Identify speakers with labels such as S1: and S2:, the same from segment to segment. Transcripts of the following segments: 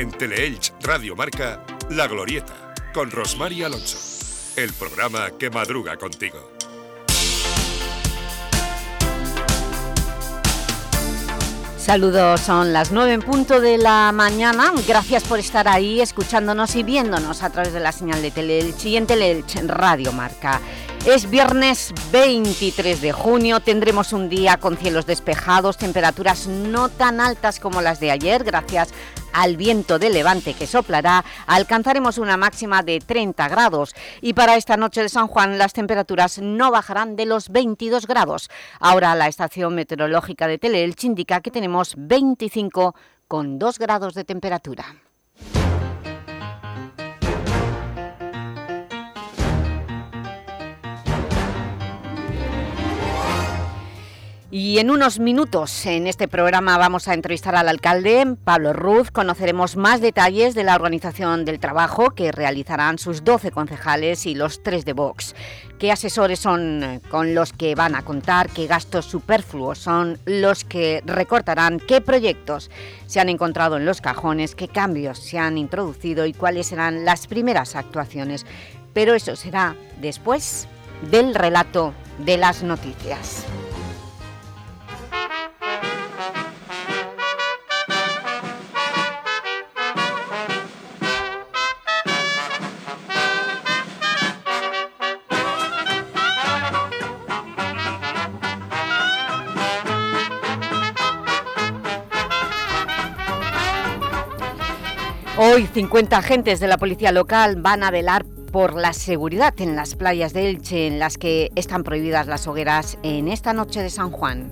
S1: En Teleelch Radio Marca, La Glorieta, con Rosmar Alonso. El programa que madruga contigo.
S2: Saludos, son las nueve en punto de la mañana. Gracias por estar ahí escuchándonos y viéndonos a través de la señal de Teleelch y en Teleelch Radio Marca. Es viernes 23 de junio, tendremos un día con cielos despejados, temperaturas no tan altas como las de ayer, gracias al viento de levante que soplará, alcanzaremos una máxima de 30 grados y para esta noche de San Juan las temperaturas no bajarán de los 22 grados. Ahora la estación meteorológica de Teleelch indica que tenemos 25,2 grados de temperatura. Y en unos minutos en este programa vamos a entrevistar al alcalde Pablo Ruz. Conoceremos más detalles de la organización del trabajo que realizarán sus 12 concejales y los tres de Vox. ¿Qué asesores son con los que van a contar? ¿Qué gastos superfluos son los que recortarán? ¿Qué proyectos se han encontrado en los cajones? ¿Qué cambios se han introducido? ¿Y cuáles serán las primeras actuaciones? Pero eso será después del relato de las noticias. Hoy 50 agentes de la policía local van a velar por la seguridad en las playas de Elche en las que están prohibidas las hogueras en esta noche de San Juan.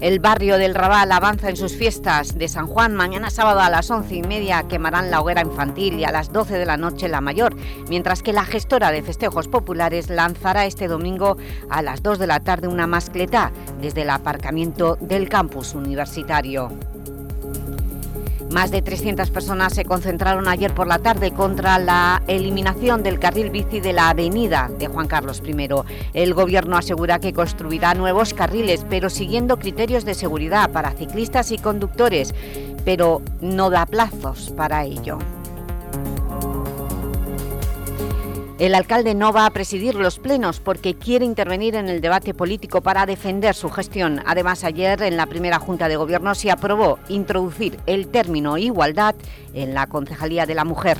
S2: El barrio del Raval avanza en sus fiestas de San Juan. Mañana sábado a las once y media quemarán la hoguera infantil y a las 12 de la noche la mayor, mientras que la gestora de festejos populares lanzará este domingo a las 2 de la tarde una mascleta desde el aparcamiento del campus universitario. Más de 300 personas se concentraron ayer por la tarde contra la eliminación del carril bici de la avenida de Juan Carlos I. El Gobierno asegura que construirá nuevos carriles, pero siguiendo criterios de seguridad para ciclistas y conductores, pero no da plazos para ello. El alcalde no va a presidir los plenos porque quiere intervenir en el debate político para defender su gestión. Además, ayer en la primera Junta de Gobierno se aprobó introducir el término igualdad en la Concejalía de la Mujer.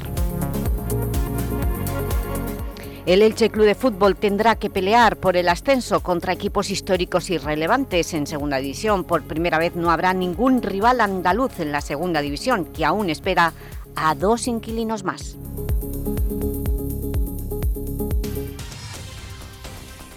S2: El Elche Club de Fútbol tendrá que pelear por el ascenso contra equipos históricos irrelevantes en Segunda División. Por primera vez no habrá ningún rival andaluz en la Segunda División, que aún espera a dos inquilinos más.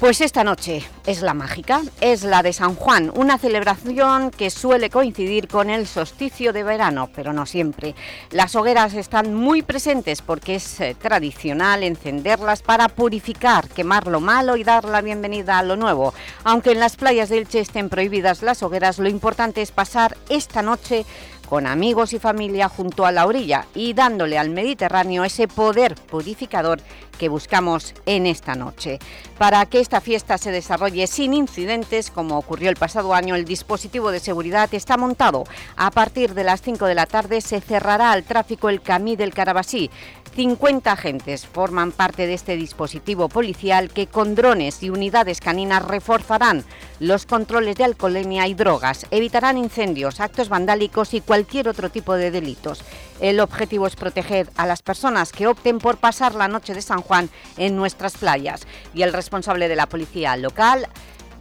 S2: Pues esta noche es la mágica, es la de San Juan, una celebración que suele coincidir con el solsticio de verano, pero no siempre. Las hogueras están muy presentes porque es eh, tradicional encenderlas para purificar, quemar lo malo y dar la bienvenida a lo nuevo. Aunque en las playas del Che estén prohibidas las hogueras, lo importante es pasar esta noche con amigos y familia junto a la orilla y dándole al Mediterráneo ese poder purificador que buscamos en esta noche. Para que esta fiesta se desarrolle sin incidentes, como ocurrió el pasado año, el dispositivo de seguridad está montado. A partir de las 5 de la tarde se cerrará al tráfico el Camí del Carabasí, 50 agentes forman parte de este dispositivo policial que con drones y unidades caninas reforzarán los controles de alcoholemia y drogas, evitarán incendios, actos vandálicos y cualquier otro tipo de delitos. El objetivo es proteger a las personas que opten por pasar la noche de San Juan en nuestras playas. Y el responsable de la policía local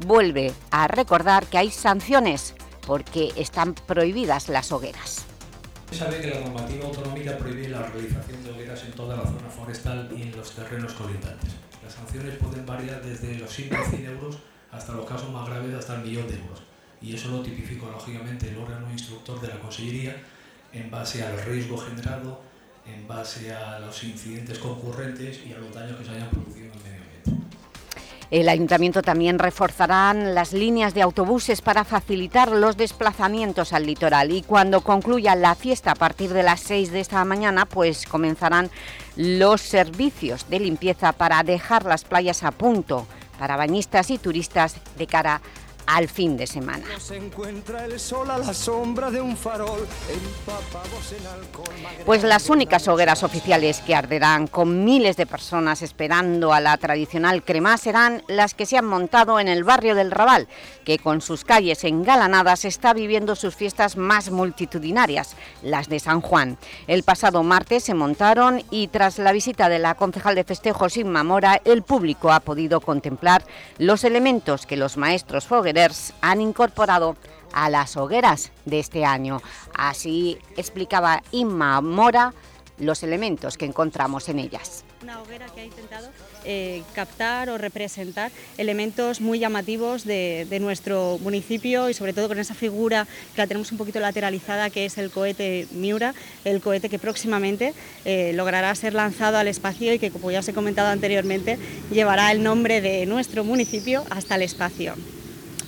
S2: vuelve a recordar que hay sanciones porque están prohibidas las hogueras.
S3: Sabe que la normativa autonómica prohíbe la realización de hogueras en toda la zona forestal y en los terrenos colindantes. Las sanciones pueden variar desde los 100 euros hasta los casos más graves hasta el millón de euros. Y eso lo tipifica lógicamente el órgano instructor de la Consellería en base al riesgo generado, en base a los incidentes concurrentes y a los daños que se hayan producido en el medio ambiente.
S2: El Ayuntamiento también reforzarán las líneas de autobuses para facilitar los desplazamientos al litoral. Y cuando concluya la fiesta a partir de las 6 de esta mañana pues comenzarán los servicios de limpieza para dejar las playas a punto para bañistas y turistas de cara a al fin de semana. Pues las únicas hogueras oficiales que arderán con miles de personas esperando a la tradicional crema serán las que se han montado en el barrio del Raval, que con sus calles engalanadas está viviendo sus fiestas más multitudinarias, las de San Juan. El pasado martes se montaron y tras la visita de la concejal de festejos Inma Mora, el público ha podido contemplar los elementos que los maestros fogueros han incorporado a las hogueras de este año. Así explicaba Inma Mora los elementos que encontramos en ellas.
S4: Una hoguera que ha intentado eh, captar o representar elementos muy llamativos de, nuestro municipio y sobre todo con esa figura que la tenemos un poquito lateralizada que es el cohete Miura, el cohete que próximamente eh, logrará ser lanzado al espacio y que como ya os he comentado anteriormente llevará el nombre de nuestro municipio hasta el espacio.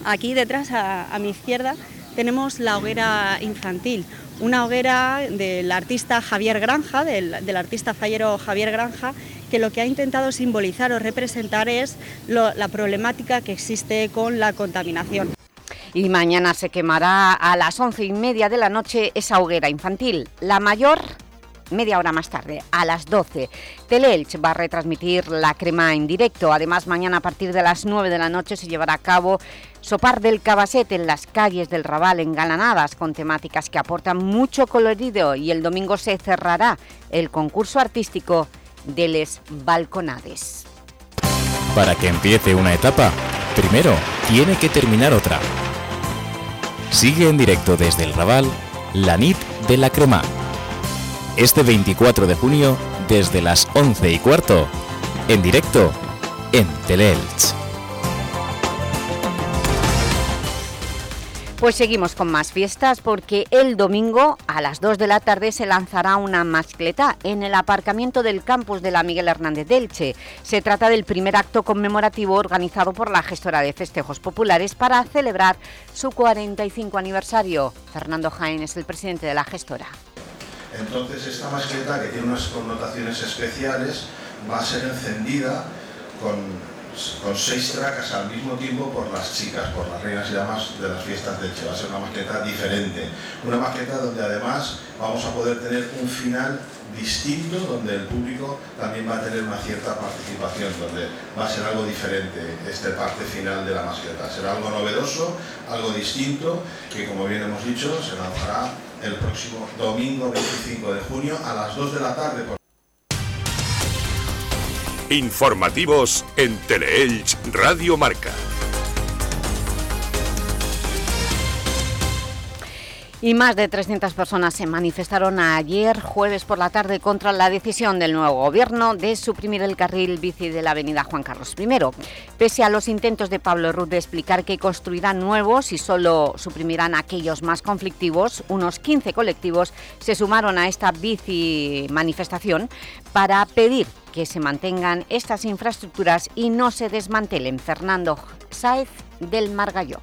S4: Aquí detrás, a, mi izquierda, tenemos la hoguera infantil, una hoguera del artista Javier Granja, del, artista fallero Javier Granja, que lo que ha intentado simbolizar o representar es la problemática que existe con la contaminación.
S2: Y mañana se quemará a las once y media de la noche esa hoguera infantil, la mayor media hora más tarde, a las 12. Teleelch va a retransmitir la crema en directo. Además, mañana a partir de las 9 de la noche se llevará a cabo Sopar del Cabasete en las calles del Raval engalanadas con temáticas que aportan mucho colorido y el domingo se cerrará el concurso artístico de Les Balconades.
S5: Para que empiece una etapa, primero tiene que terminar otra. Sigue en directo desde el Raval la NIT de la Crema este 24 de junio desde las 11 y cuarto, en directo en Teleelch.
S2: Pues seguimos con más fiestas porque el domingo a las 2 de la tarde se lanzará una mascleta en el aparcamiento del campus de la Miguel Hernández Delche. Se trata del primer acto conmemorativo organizado por la gestora de festejos populares para celebrar su 45 aniversario. Fernando Jaén es el presidente de la gestora.
S6: Entonces esta mascleta, que tiene unas connotaciones especiales, va a ser encendida con, seis tracas al mismo tiempo por las chicas, por las reinas y damas de las fiestas de Che. Va a ser una mascleta diferente, una mascleta donde además vamos a poder tener un final distinto, donde el público también va a tener una cierta participación, donde va a ser algo diferente esta parte final de la mascleta. Será algo novedoso, algo distinto, que como bien hemos dicho, se lanzará el próximo domingo 25 de junio a las 2 de la tarde.
S1: Informativos en Teleelch Radio Marca.
S2: Y más de 300 personas se manifestaron ayer, jueves por la tarde, contra la decisión del nuevo gobierno de suprimir el carril bici de la avenida Juan Carlos I. Pese a los intentos de Pablo Ruz de explicar que construirán nuevos y solo suprimirán aquellos más conflictivos, unos 15 colectivos se sumaron a esta bici manifestación para pedir que se mantengan estas infraestructuras y no se desmantelen. Fernando Sáez del Margalló.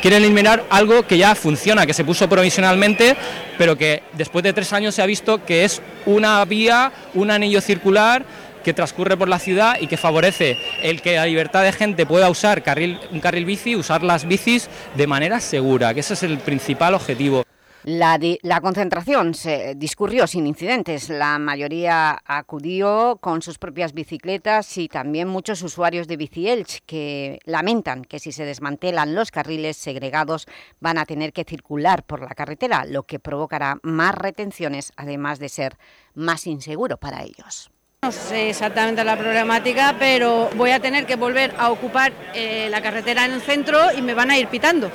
S7: Quieren eliminar algo que ya funciona, que se puso provisionalmente, pero que después de tres años se ha visto que es una vía, un anillo circular que transcurre por la ciudad y que favorece el que la libertad de gente pueda usar un carril bici, usar las bicis de manera segura, que ese es el principal objetivo.
S2: La, la, concentración se discurrió sin incidentes. La mayoría acudió con sus propias bicicletas y también muchos usuarios de Bici que lamentan que si se desmantelan los carriles segregados van a tener que circular por la carretera, lo que provocará más retenciones, además de ser más inseguro para ellos.
S8: No sé exactamente la problemática, pero voy a tener que volver a ocupar eh, la carretera en el centro y me van a ir pitando.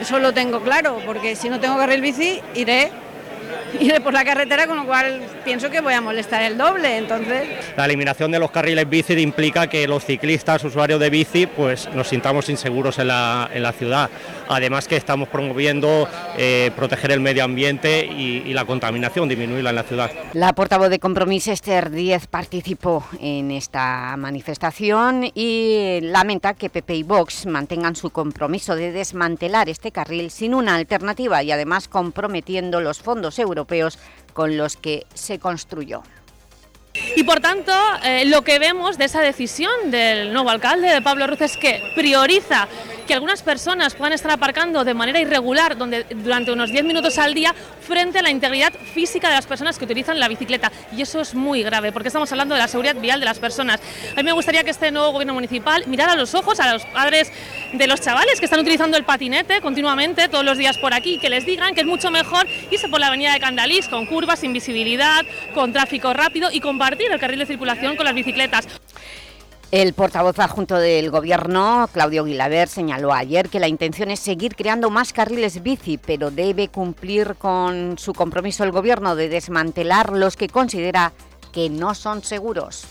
S8: Eso lo tengo claro, porque si no tengo carril bici, iré iré por la carretera, con lo cual pienso que voy a molestar el doble. Entonces,
S9: la eliminación de los carriles bici implica que los ciclistas, usuarios de bici, pues nos sintamos inseguros en la, en la ciudad. Además que estamos promoviendo eh, proteger el medio ambiente y, y, la contaminación, disminuirla en la ciudad.
S2: La portavoz de Compromís, Esther Díez, participó en esta manifestación y lamenta que PP y Vox mantengan su compromiso de desmantelar este carril sin una alternativa y además comprometiendo los fondos europeos con los que se construyó.
S10: Y por tanto, eh, lo que vemos de esa decisión del nuevo alcalde, de Pablo Ruz, es que prioriza que algunas personas puedan estar aparcando de manera irregular donde, durante unos 10 minutos al día frente a la integridad física de las personas que utilizan la bicicleta. Y eso es muy grave, porque estamos hablando de la seguridad vial de las personas. A mí me gustaría que este nuevo gobierno municipal mirara a los ojos a los padres de los chavales que están utilizando el patinete continuamente todos los días por aquí, que les digan que es mucho mejor irse por la avenida de Candalís con curvas, sin visibilidad, con tráfico rápido y compartir el carril de circulación con las bicicletas.
S2: El portavoz adjunto del Gobierno, Claudio Guilaber, señaló ayer que la intención es seguir creando más carriles bici, pero debe cumplir con su compromiso el Gobierno de desmantelar los que considera que no son seguros.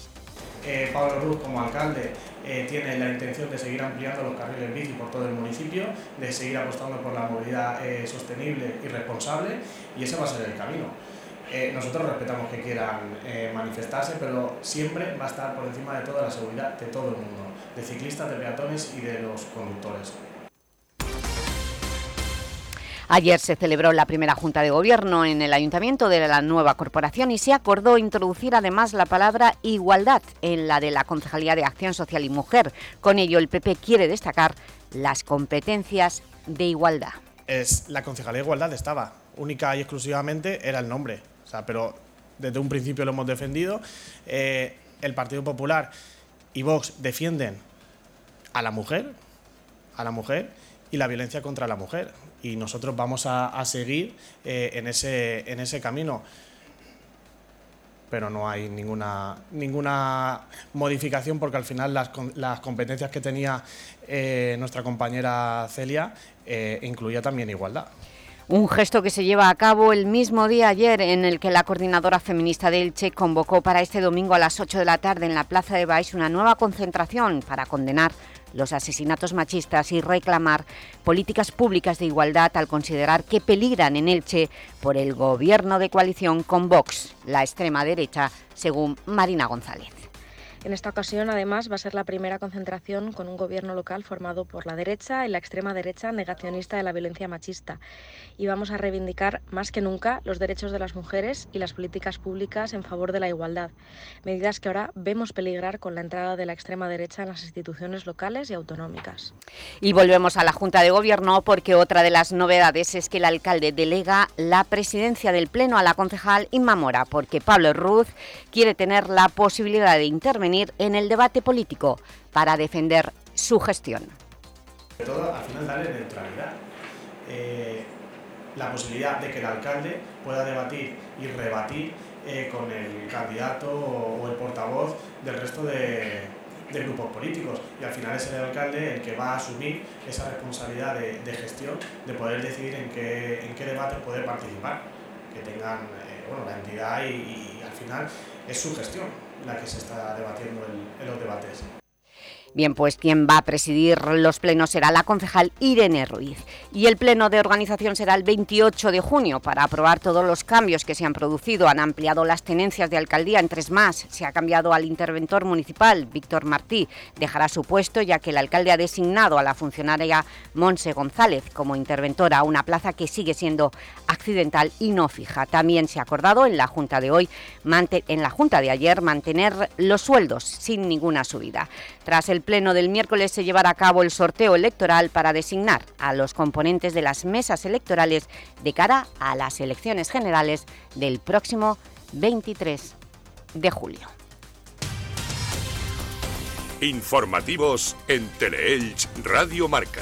S11: Eh, Pablo Ruz, como alcalde, eh, tiene la intención de seguir ampliando los carriles bici por todo el municipio, de seguir apostando por la movilidad eh, sostenible y responsable, y ese va a ser el camino. Eh, nosotros respetamos que quieran eh, manifestarse, pero siempre va a estar por encima de toda la seguridad de todo el mundo, de ciclistas, de peatones y de los conductores.
S2: Ayer se celebró la primera Junta de Gobierno en el Ayuntamiento de la nueva corporación y se acordó introducir además la palabra igualdad en la de la Concejalía de Acción Social y Mujer. Con ello el PP quiere destacar las competencias de igualdad.
S11: Es, la Concejalía de Igualdad estaba, única y exclusivamente era el nombre, o sea, pero desde un principio lo hemos defendido. Eh, el Partido Popular y Vox defienden a la mujer, a la mujer y la violencia contra la mujer. Y nosotros vamos a, seguir eh, en, ese, en ese camino. Pero no hay ninguna, ninguna modificación porque al final las, las competencias que tenía eh, nuestra compañera Celia incluía también igualdad.
S2: Un gesto que se lleva a cabo el mismo día ayer en el que la coordinadora feminista de Elche convocó para este domingo a las 8 de la tarde en la Plaza de Baix una nueva concentración para condenar los asesinatos machistas y reclamar políticas públicas de igualdad al considerar que peligran en Elche por el gobierno de coalición con Vox, la extrema derecha, según Marina González.
S12: En esta ocasión, además, va a ser la primera concentración con un gobierno local formado por la derecha y la extrema derecha negacionista de la violencia machista. Y vamos a reivindicar más que nunca los derechos de las mujeres y las políticas públicas en favor de la igualdad. Medidas que ahora vemos peligrar con la entrada de la extrema derecha en las instituciones locales y autonómicas.
S2: Y volvemos a la Junta de Gobierno porque otra de las novedades es que el alcalde delega la presidencia del Pleno a la concejal Inma Mora, porque Pablo Ruz quiere tener la posibilidad de intervenir en el debate político para defender su gestión.
S11: Sobre todo, al final, darle neutralidad. Eh, la posibilidad de que el alcalde pueda debatir y rebatir eh, con el candidato o, el portavoz del resto de, grupos políticos. Y al final es el alcalde el que va a asumir esa responsabilidad de, gestión, de poder decidir en qué, en qué debates puede participar, que tengan eh, bueno, la entidad y al final es su gestión la que se está debatiendo en, en los debates.
S2: Bien, pues quien va a presidir los plenos será la concejal Irene Ruiz. Y el pleno de organización será el 28 de junio para aprobar todos los cambios que se han producido. Han ampliado las tenencias de alcaldía en tres más. Se ha cambiado al interventor municipal, Víctor Martí. Dejará su puesto ya que el alcalde ha designado a la funcionaria Monse González como interventora, una plaza que sigue siendo accidental y no fija. También se ha acordado en la Junta de hoy, en la Junta de ayer, mantener los sueldos sin ninguna subida. Tras el pleno del miércoles se llevará a cabo el sorteo electoral para designar a los componentes de las mesas electorales de cara a las elecciones generales del próximo 23 de julio.
S1: Informativos en Teleelch Radio Marca.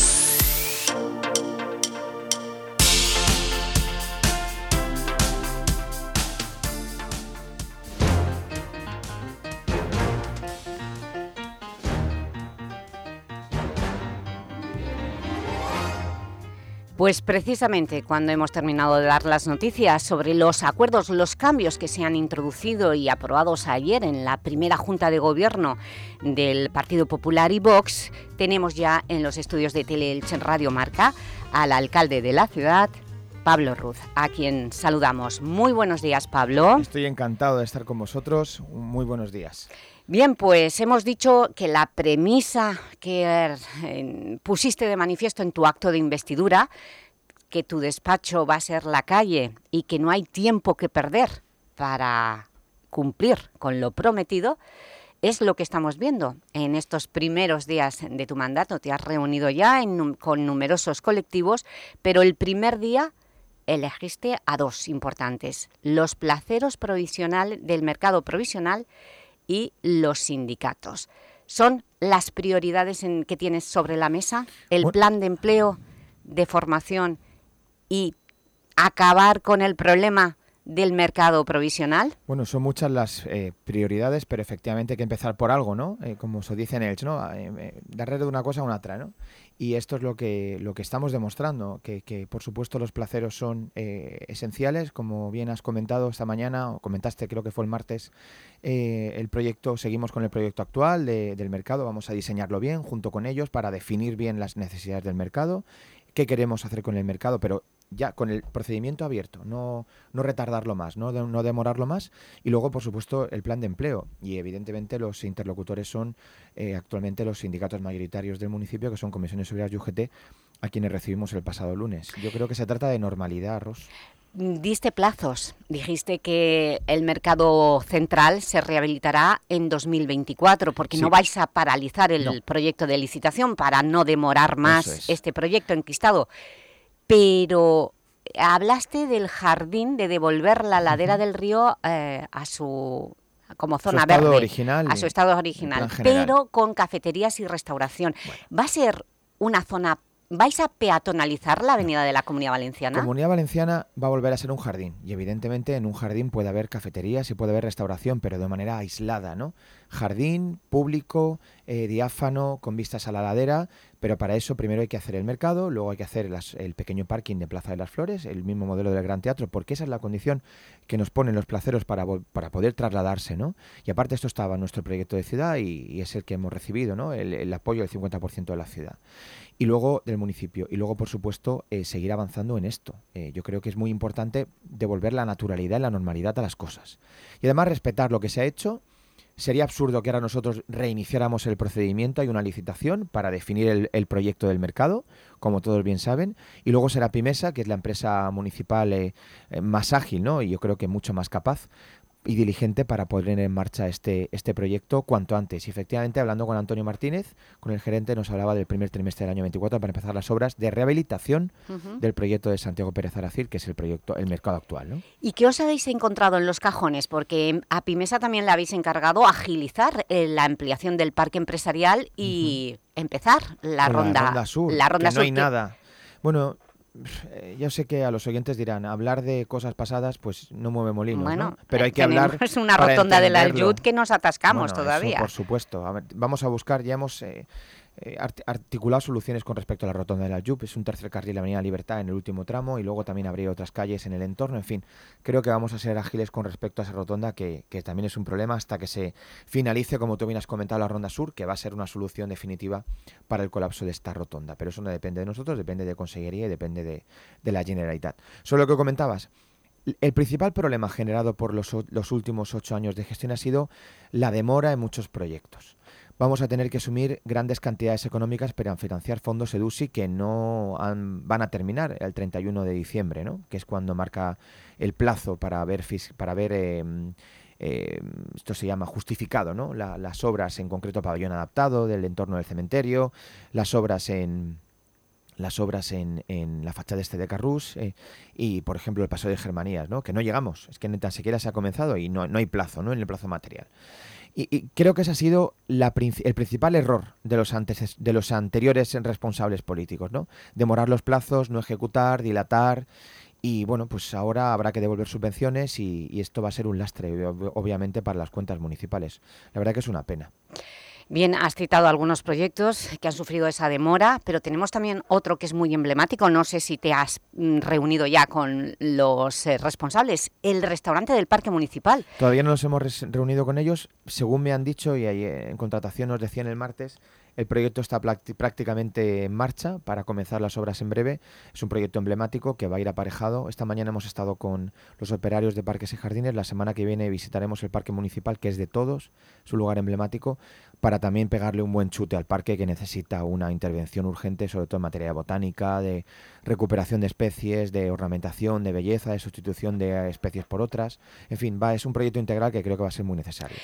S2: Pues precisamente cuando hemos terminado de dar las noticias sobre los acuerdos, los cambios que se han introducido y aprobados ayer en la primera Junta de Gobierno del Partido Popular y Vox, tenemos ya en los estudios de Teleelch Radio Marca al alcalde de la ciudad, Pablo Ruz, a quien saludamos. Muy buenos días, Pablo.
S13: Estoy encantado de estar con vosotros. Muy buenos días.
S2: Bien, pues hemos dicho que la premisa que eh, pusiste de manifiesto en tu acto de investidura, que tu despacho va a ser la calle y que no hay tiempo que perder para cumplir con lo prometido, es lo que estamos viendo en estos primeros días de tu mandato. Te has reunido ya con numerosos colectivos, pero el primer día elegiste a dos importantes, los placeros provisional del mercado provisional los sindicatos. ¿Son las prioridades en, que tienes sobre la mesa? ¿El plan de empleo, de formación y acabar con el problema del mercado provisional?
S13: Bueno, son muchas las eh, prioridades, pero efectivamente hay que empezar por algo, ¿no? Eh, como se dice en Elche, ¿no? Eh, darle de una cosa a una otra, ¿no? Y esto es lo que, lo que estamos demostrando, que, que por supuesto los placeros son esenciales, como bien has comentado esta mañana, o comentaste creo que fue el martes, el proyecto, seguimos con el proyecto actual del mercado, vamos a diseñarlo bien junto con ellos para definir bien las necesidades del mercado, qué queremos hacer con el mercado, pero ya con el procedimiento abierto, no, no retardarlo más, ¿no? no demorarlo más. Y luego, por supuesto, el plan de empleo. Y evidentemente los interlocutores son eh, actualmente los sindicatos mayoritarios del municipio, que son Comisiones Obreras y UGT, a quienes recibimos el pasado lunes. Yo creo que se trata de normalidad, Ros.
S2: Diste plazos. Dijiste que el mercado central se rehabilitará en 2024 porque no vais a paralizar el proyecto de licitación para no demorar más este proyecto enquistado pero hablaste del jardín, de devolver la ladera del río eh, a su como zona verde,
S13: original,
S2: a su estado original, pero con cafeterías y restauración. ¿Va a ser una zona ¿Vais a peatonalizar la avenida de la Comunidad Valenciana?
S13: La Comunidad Valenciana va a volver a ser un jardín y evidentemente en un jardín puede haber cafeterías y puede haber restauración, pero de manera aislada, ¿no? Jardín público, eh, diáfano, con vistas a la ladera, pero para eso primero hay que hacer el mercado, luego hay que hacer el pequeño parking de Plaza de las Flores, el mismo modelo del Gran Teatro, porque esa es la condición que nos ponen los placeros para, para poder trasladarse, ¿no? Y aparte esto estaba en nuestro proyecto de ciudad y, es el que hemos recibido, ¿no? El, apoyo del 50% de la ciudad. Y luego del municipio. Y luego, por supuesto, eh, seguir avanzando en esto. Eh, yo creo que es muy importante devolver la naturalidad y la normalidad a las cosas. Y además respetar lo que se ha hecho Sería absurdo que ahora nosotros reiniciáramos el procedimiento, hay una licitación para definir el, proyecto del mercado, como todos bien saben, y luego será Pimesa, que es la empresa municipal eh, eh, más ágil ¿no? y yo creo que mucho más capaz y diligente para poner en marcha este, este proyecto cuanto antes. Y efectivamente, hablando con Antonio Martínez, con el gerente, nos hablaba del primer trimestre del año 24 para empezar las obras de rehabilitación del proyecto de Santiago Pérez Aracil, que es el proyecto, el mercado actual. ¿no?
S2: ¿Y qué os habéis encontrado en los cajones? Porque a Pimesa también le habéis encargado agilizar eh, la ampliación del parque empresarial y empezar la ronda,
S13: la ronda sur.
S2: La ronda
S13: que no hay nada. Bueno, yo sé que a los oyentes dirán, hablar de cosas pasadas pues no mueve molinos,
S2: bueno,
S13: Pero hay que hablar
S2: Es una rotonda del Aljud que nos atascamos todavía.
S13: por supuesto. vamos a buscar, ya hemos... Eh, eh, articulado soluciones con respecto a la rotonda de la Yup. Es un tercer carril de la Avenida Libertad en el último tramo y luego también habría otras calles en el entorno. En fin, creo que vamos a ser ágiles con respecto a esa rotonda que, también es un problema hasta que se finalice, como tú bien has comentado, la ronda sur, que va a ser una solución definitiva para el colapso de esta rotonda. Pero eso no depende de nosotros, depende de Consellería y depende de, la Generalitat. Sobre lo que comentabas, el principal problema generado por los, los, últimos ocho años de gestión ha sido la demora en muchos proyectos vamos a tener que asumir grandes cantidades económicas para financiar fondos EDUSI que no van a terminar el 31 de diciembre, ¿no? que es cuando marca el plazo para ver, para ver em, em, esto se llama justificado, ¿no? las obras en concreto pabellón adaptado del entorno del cementerio, las obras en las obras en, en la fachada este de Carrús eh, y, por ejemplo, el paso de Germanías, ¿no? que no llegamos, es que ni tan siquiera se ha comenzado y no, no hay plazo, ¿no? en el plazo material. Y, creo que ese ha sido el principal error de los, antes, de los anteriores responsables políticos, ¿no? Demorar los plazos, no ejecutar, dilatar. Y bueno, pues ahora habrá que devolver subvenciones y, esto va a ser un lastre, obviamente, para las cuentas municipales. La verdad que es una pena.
S2: Bien, has citado algunos proyectos que han sufrido esa demora, pero tenemos también otro que es muy emblemático, no sé si te has mm, reunido ya con los eh, responsables, el restaurante del Parque Municipal.
S13: Todavía no nos hemos reunido con ellos, según me han dicho, y ahí en contratación nos decían el martes, el proyecto está prácticamente en marcha para comenzar las obras en breve. Es un proyecto emblemático que va a ir aparejado. Esta mañana hemos estado con los operarios de parques y jardines. La semana que viene visitaremos el parque municipal, que es de todos, es un lugar emblemático, para también pegarle un buen chute al parque que necesita una intervención urgente, sobre todo en materia botánica, de recuperación de especies, de ornamentación, de belleza, de sustitución de especies por otras. En fin, va, es un proyecto integral que creo que va a ser muy necesario.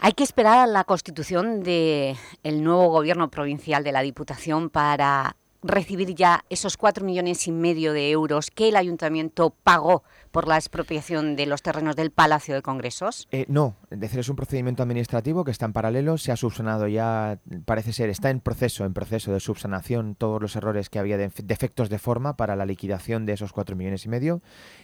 S2: Hay que esperar a la constitución del nuevo gobierno provincial de la Diputación para recibir ya esos cuatro millones y medio de euros que el Ayuntamiento pagó por la expropiación de los terrenos del Palacio de Congresos?
S13: Eh, no, es decir, es un procedimiento administrativo que está en paralelo, se ha subsanado ya, parece ser, está en proceso, en proceso de subsanación todos los errores que había de defectos de forma para la liquidación de esos cuatro millones y medio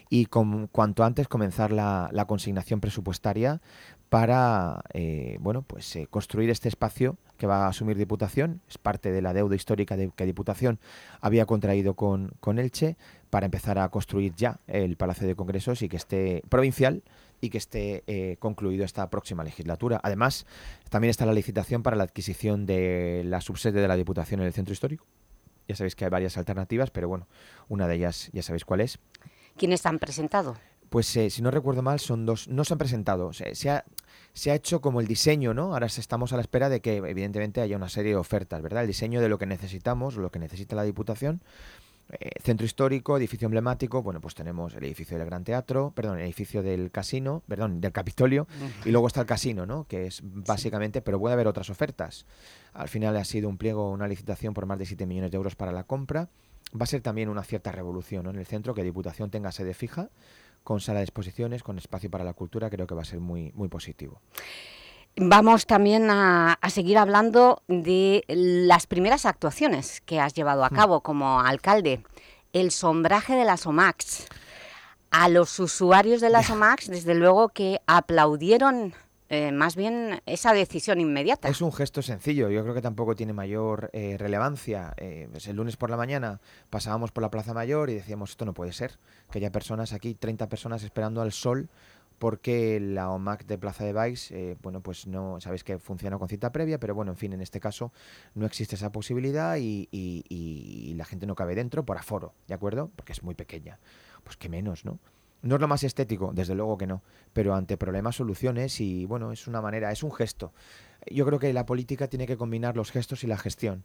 S13: y con, cuanto antes comenzar la, consignación presupuestaria para eh, bueno, pues, eh, construir este espacio que va a asumir Diputación. Es parte de la deuda histórica que Diputación había contraído con, con Elche para empezar a construir ya el Palacio de Congresos y que esté provincial y que esté eh, concluido esta próxima legislatura. Además, también está la licitación para la adquisición de la subsede de la Diputación en el centro histórico. Ya sabéis que hay varias alternativas, pero bueno, una de ellas ya sabéis cuál es.
S2: ¿Quiénes han presentado?
S13: Pues eh, si no recuerdo mal, son dos. No se han presentado. Se, ha, se ha hecho como el diseño, ¿no? Ahora estamos a la espera de que, evidentemente, haya una serie de ofertas, ¿verdad? El diseño de lo que necesitamos, lo que necesita la Diputación. Eh, centro histórico, edificio emblemático, bueno, pues tenemos el edificio del Gran Teatro, perdón, el edificio del casino, perdón, del Capitolio, y luego está el casino, ¿no? Que es básicamente, pero puede haber otras ofertas. Al final ha sido un pliego, una licitación por más de 7 millones de euros para la compra. Va a ser también una cierta revolución en el centro, que Diputación tenga sede fija con sala de exposiciones, con espacio para la cultura, creo que va a ser muy, muy positivo.
S2: Vamos también a, seguir hablando de las primeras actuaciones que has llevado a hmm. cabo como alcalde. El sombraje de las OMAX. A los usuarios de las OMAX, desde luego que aplaudieron eh, más bien esa decisión inmediata.
S13: Es un gesto sencillo, yo creo que tampoco tiene mayor eh, relevancia. Eh, pues el lunes por la mañana pasábamos por la Plaza Mayor y decíamos, esto no puede ser, que haya personas aquí, 30 personas esperando al sol porque la OMAC de Plaza de Baix, bueno, pues no, sabéis que funciona con cita previa, pero bueno, en fin, en este caso no existe esa posibilidad y, y la gente no cabe dentro por aforo, ¿de acuerdo? Porque es muy pequeña. Pues que menos, ¿no? No es lo más estético, desde luego que no, pero ante problemas soluciones y bueno, es una manera, es un gesto. Yo creo que la política tiene que combinar los gestos y la gestión.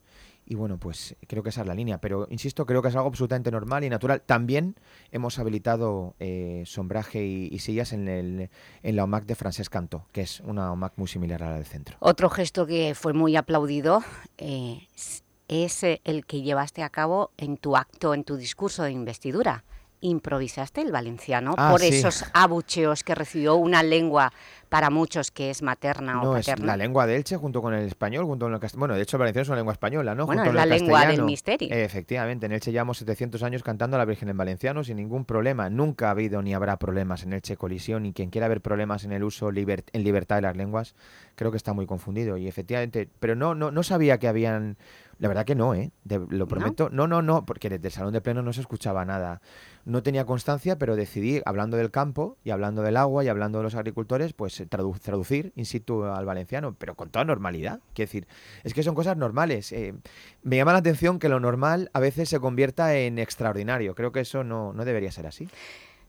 S13: Y bueno, pues creo que esa es la línea. Pero insisto, creo que es algo absolutamente normal y natural. También hemos habilitado eh, sombraje y, sillas en, el, en la OMAC de Francesc Canto, que es una OMAC muy similar a la del centro.
S2: Otro gesto que fue muy aplaudido eh, es el que llevaste a cabo en tu acto, en tu discurso de investidura improvisaste el valenciano
S13: ah,
S2: por esos abucheos que recibió una lengua para muchos que es materna o paterna.
S13: es la lengua de Elche junto con el español, junto con el Bueno, de hecho el valenciano es una lengua española, ¿no?
S2: Bueno, es la lengua del misterio.
S13: efectivamente, en Elche llevamos 700 años cantando a la Virgen en valenciano sin ningún problema. Nunca ha habido ni habrá problemas en Elche colisión y quien quiera ver problemas en el uso en libertad de las lenguas, creo que está muy confundido y efectivamente, pero no no no sabía que habían la verdad que no, ¿eh? lo prometo. ¿No? no, no, porque desde el salón de pleno no se escuchaba nada. No tenía constancia, pero decidí, hablando del campo y hablando del agua y hablando de los agricultores, pues eh, traducir in situ al valenciano, pero con toda normalidad. Quiero decir, es que son cosas normales. Eh, me llama la atención que lo normal a veces se convierta en extraordinario. Creo que eso no debería ser así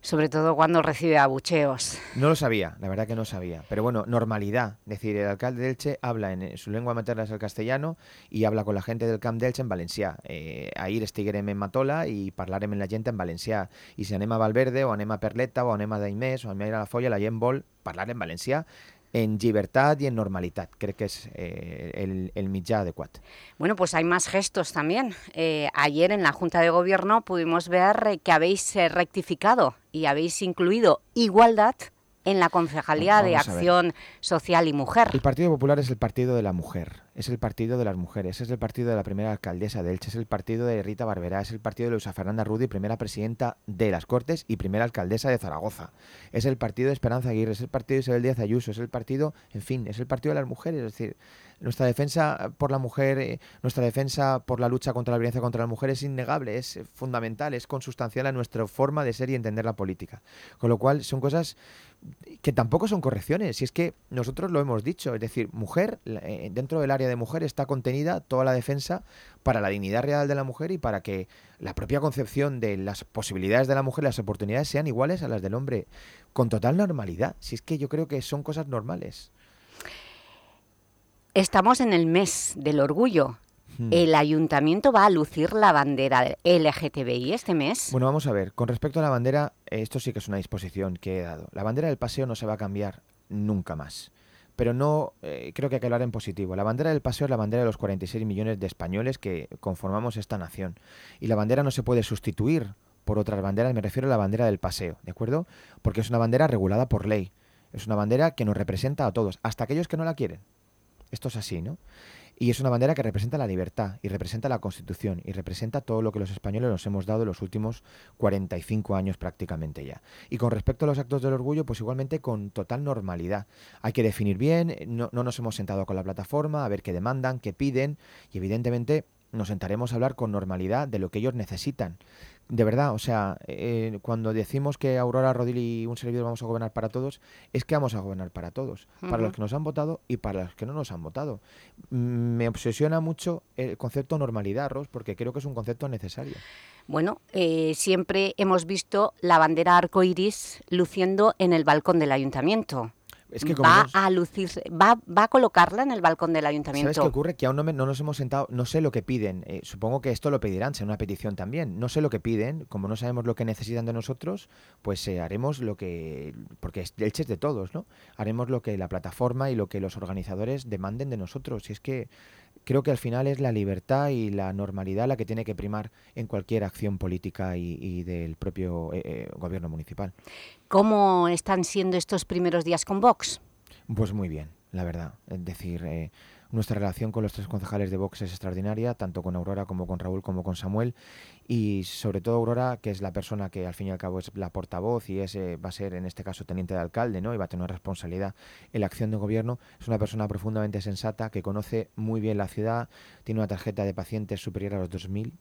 S2: sobre todo cuando recibe abucheos.
S13: No lo sabía, la verdad que no sabía. Pero bueno, normalidad. Es decir, el alcalde de Elche habla en su lengua materna es el castellano y habla con la gente del Camp de Elche en valencià. Eh, ahir estiguerem en Matola y parlarem en la gente en valencià. Y si anem a Valverde o anem a Perleta o anem a Daimés o anem a la Folla, la gent vol en valencià en libertad y en normalidad. Creo que es eh, el, el mitjà adecuado.
S2: Bueno, pues hay más gestos también. Eh, ayer en la Junta de Gobierno pudimos ver que habéis eh, rectificado y habéis incluido igualdad en la Concejalía de Acción Social y Mujer.
S13: El Partido Popular es el partido de la mujer. es el partido de las mujeres, es el partido de la primera alcaldesa de Elche, es el partido de Rita Barberá, es el partido de Luisa Fernanda Rudy, primera presidenta de las Cortes y primera alcaldesa de Zaragoza. Es el partido de Esperanza Aguirre, es el partido de Isabel Díaz Ayuso, es el partido, en fin, es el partido de las mujeres. Es decir, nuestra defensa por la mujer, eh, nuestra defensa por la lucha contra la violencia contra la mujer es innegable, es fundamental, es consustancial a nuestra forma de ser y entender la política. Con lo cual son cosas que tampoco son correcciones, si es que nosotros lo hemos dicho, es decir, mujer, eh, dentro del área de mujer está contenida toda la defensa para la dignidad real de la mujer y para que la propia concepción de las posibilidades de la mujer, las oportunidades sean iguales a las del hombre, con total normalidad, si es que yo creo que son cosas normales.
S2: Estamos en el mes del orgullo. Hmm. ¿El ayuntamiento va a lucir la bandera LGTBI este mes?
S13: Bueno, vamos a ver. Con respecto a la bandera, esto sí que es una disposición que he dado. La bandera del paseo no se va a cambiar nunca más. Pero no, eh, creo que hay que hablar en positivo. La bandera del paseo es la bandera de los 46 millones de españoles que conformamos esta nación. Y la bandera no se puede sustituir por otras banderas, me refiero a la bandera del paseo, ¿de acuerdo? Porque es una bandera regulada por ley. Es una bandera que nos representa a todos, hasta aquellos que no la quieren. Esto es así, ¿no? Y es una bandera que representa la libertad y representa la Constitución y representa todo lo que los españoles nos hemos dado en los últimos 45 años prácticamente ya. Y con respecto a los actos del orgullo, pues igualmente con total normalidad. Hay que definir bien, no, no nos hemos sentado con la plataforma a ver qué demandan, qué piden y evidentemente nos sentaremos a hablar con normalidad de lo que ellos necesitan de verdad, o sea, eh, cuando decimos que Aurora Rodil y un servidor vamos a gobernar para todos, es que vamos a gobernar para todos, para los que nos han votado y para los que no nos han votado. Me obsesiona mucho el concepto normalidad, Ros, porque creo que es un concepto necesario.
S2: Bueno, eh, siempre hemos visto la bandera arcoiris luciendo en el balcón del ayuntamiento va a lucir, va, va a colocarla en el balcón del ayuntamiento.
S13: ¿Sabes qué ocurre? Que aún no, no nos hemos sentado, no sé lo que piden. Eh, supongo que esto lo pedirán, será una petición también. No sé lo que piden, como no sabemos lo que necesitan de nosotros, pues eh, haremos lo que, porque el es de todos, ¿no? Haremos lo que la plataforma y lo que los organizadores demanden de nosotros. Y es que creo que al final es la libertad y la normalidad la que tiene que primar en cualquier acción política y, del propio eh, eh, gobierno municipal.
S2: ¿Cómo están siendo estos primeros días con Vox?
S13: Pues muy bien, la verdad. Es decir, eh, nuestra relación con los tres concejales de Vox es extraordinaria, tanto con Aurora como con Raúl como con Samuel. Y sobre todo Aurora, que es la persona que al fin y al cabo es la portavoz y es, va a ser en este caso teniente de alcalde ¿no? y va a tener una responsabilidad en la acción de gobierno. Es una persona profundamente sensata que conoce muy bien la ciudad, tiene una tarjeta de pacientes superior a los 2.000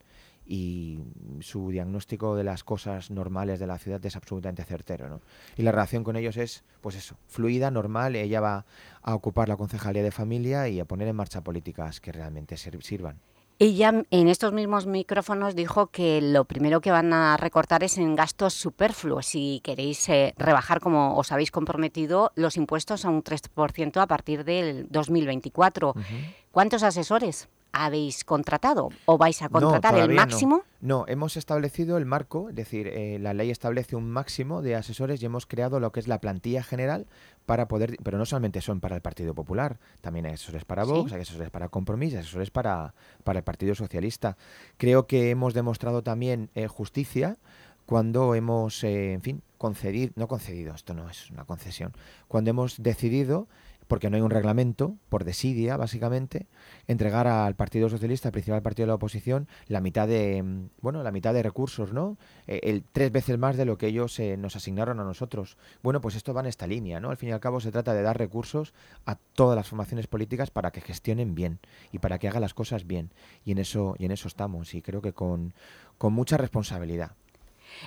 S13: y su diagnóstico de las cosas normales de la ciudad es absolutamente certero. ¿no? Y la relación con ellos es, pues eso, fluida, normal. Ella va a ocupar la concejalía de familia y a poner en marcha políticas que realmente sirvan.
S2: Ella en estos mismos micrófonos dijo que lo primero que van a recortar es en gastos superfluos. Si queréis eh, rebajar, como os habéis comprometido, los impuestos a un 3% a partir del 2024. ¿Cuántos asesores? Habéis contratado o vais a contratar el máximo?
S13: No. hemos establecido el marco, es decir, eh, la ley establece un máximo de asesores y hemos creado lo que es la plantilla general para poder, pero no solamente son para el Partido Popular, también hay asesores para Vox, hay asesores para Compromís, hay asesores para, para el Partido Socialista. Creo que hemos demostrado también eh, justicia cuando hemos, eh, en fin, concedido, no concedido, esto no es una concesión, cuando hemos decidido porque no hay un reglamento, por desidia, básicamente, entregar al Partido Socialista, al principal partido de la oposición, la mitad de, mm, bueno, la mitad de recursos, ¿no? Eh, el tres veces más de lo que ellos eh, nos asignaron a nosotros. Bueno, pues esto va en esta línea, ¿no? Al fin y al cabo se trata de dar recursos a todas las formaciones políticas para que gestionen bien y para que hagan las cosas bien. Y en eso, y en eso estamos, y creo que con, con mucha responsabilidad.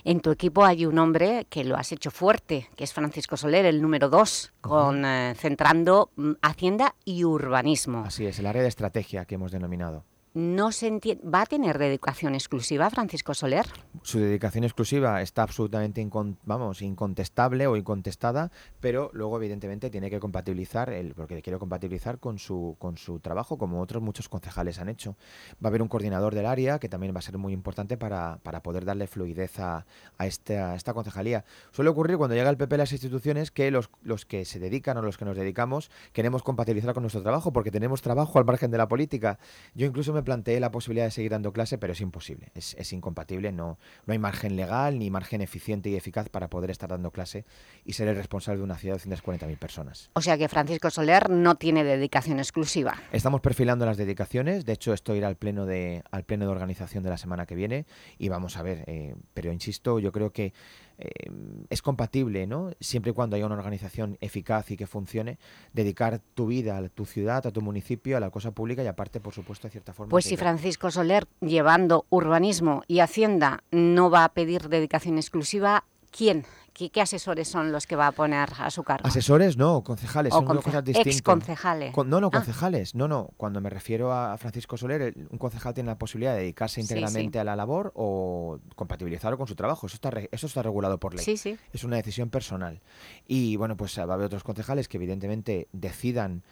S2: En tu equipo hay un hombre que lo has hecho fuerte, que es Francisco Soler, el número dos, con, eh, centrando mm, Hacienda y Urbanismo.
S13: Así es, el área de estrategia que hemos denominado
S2: no se ¿Va a tener dedicación exclusiva Francisco Soler?
S13: Su dedicación exclusiva está absolutamente incontestable o incontestada, pero luego evidentemente tiene que compatibilizar, el, porque quiero compatibilizar con su, con su trabajo, como otros muchos concejales han hecho. Va a haber un coordinador del área que también va a ser muy importante para, para poder darle fluidez a, esta, esta concejalía. Suele ocurrir cuando llega el PP a las instituciones que los, los que se dedican o los que nos dedicamos queremos compatibilizar con nuestro trabajo porque tenemos trabajo al margen de la política. Yo incluso me me planteé la posibilidad de seguir dando clase, pero es imposible, es, es incompatible, no, no hay margen legal ni margen eficiente y eficaz para poder estar dando clase y ser el responsable de una ciudad de 240.000 personas.
S2: O sea que Francisco Soler no tiene dedicación exclusiva.
S13: Estamos perfilando las dedicaciones, de hecho esto irá al pleno de, al pleno de organización de la semana que viene y vamos a ver, eh, pero insisto, yo creo que eh, es compatible, ¿no? Siempre y cuando haya una organización eficaz y que funcione, dedicar tu vida a tu ciudad, a tu municipio, a la cosa pública y aparte, por supuesto, de cierta forma...
S2: Pues si Francisco Soler, llevando urbanismo y Hacienda, no va a pedir dedicación exclusiva, ¿quién ¿Qué, asesores son los que va a poner a su cargo?
S13: Asesores, no, concejales, son dos cosas distintas.
S2: Ex-concejales.
S13: no, no, ah. concejales, no, no. Cuando me refiero a Francisco Soler, un concejal tiene la posibilidad de dedicarse íntegramente a la labor o compatibilizarlo con su trabajo. Eso está, eso está regulado por ley.
S2: Sí, sí.
S13: Es una decisión personal. Y bueno, pues va a haber otros concejales que evidentemente decidan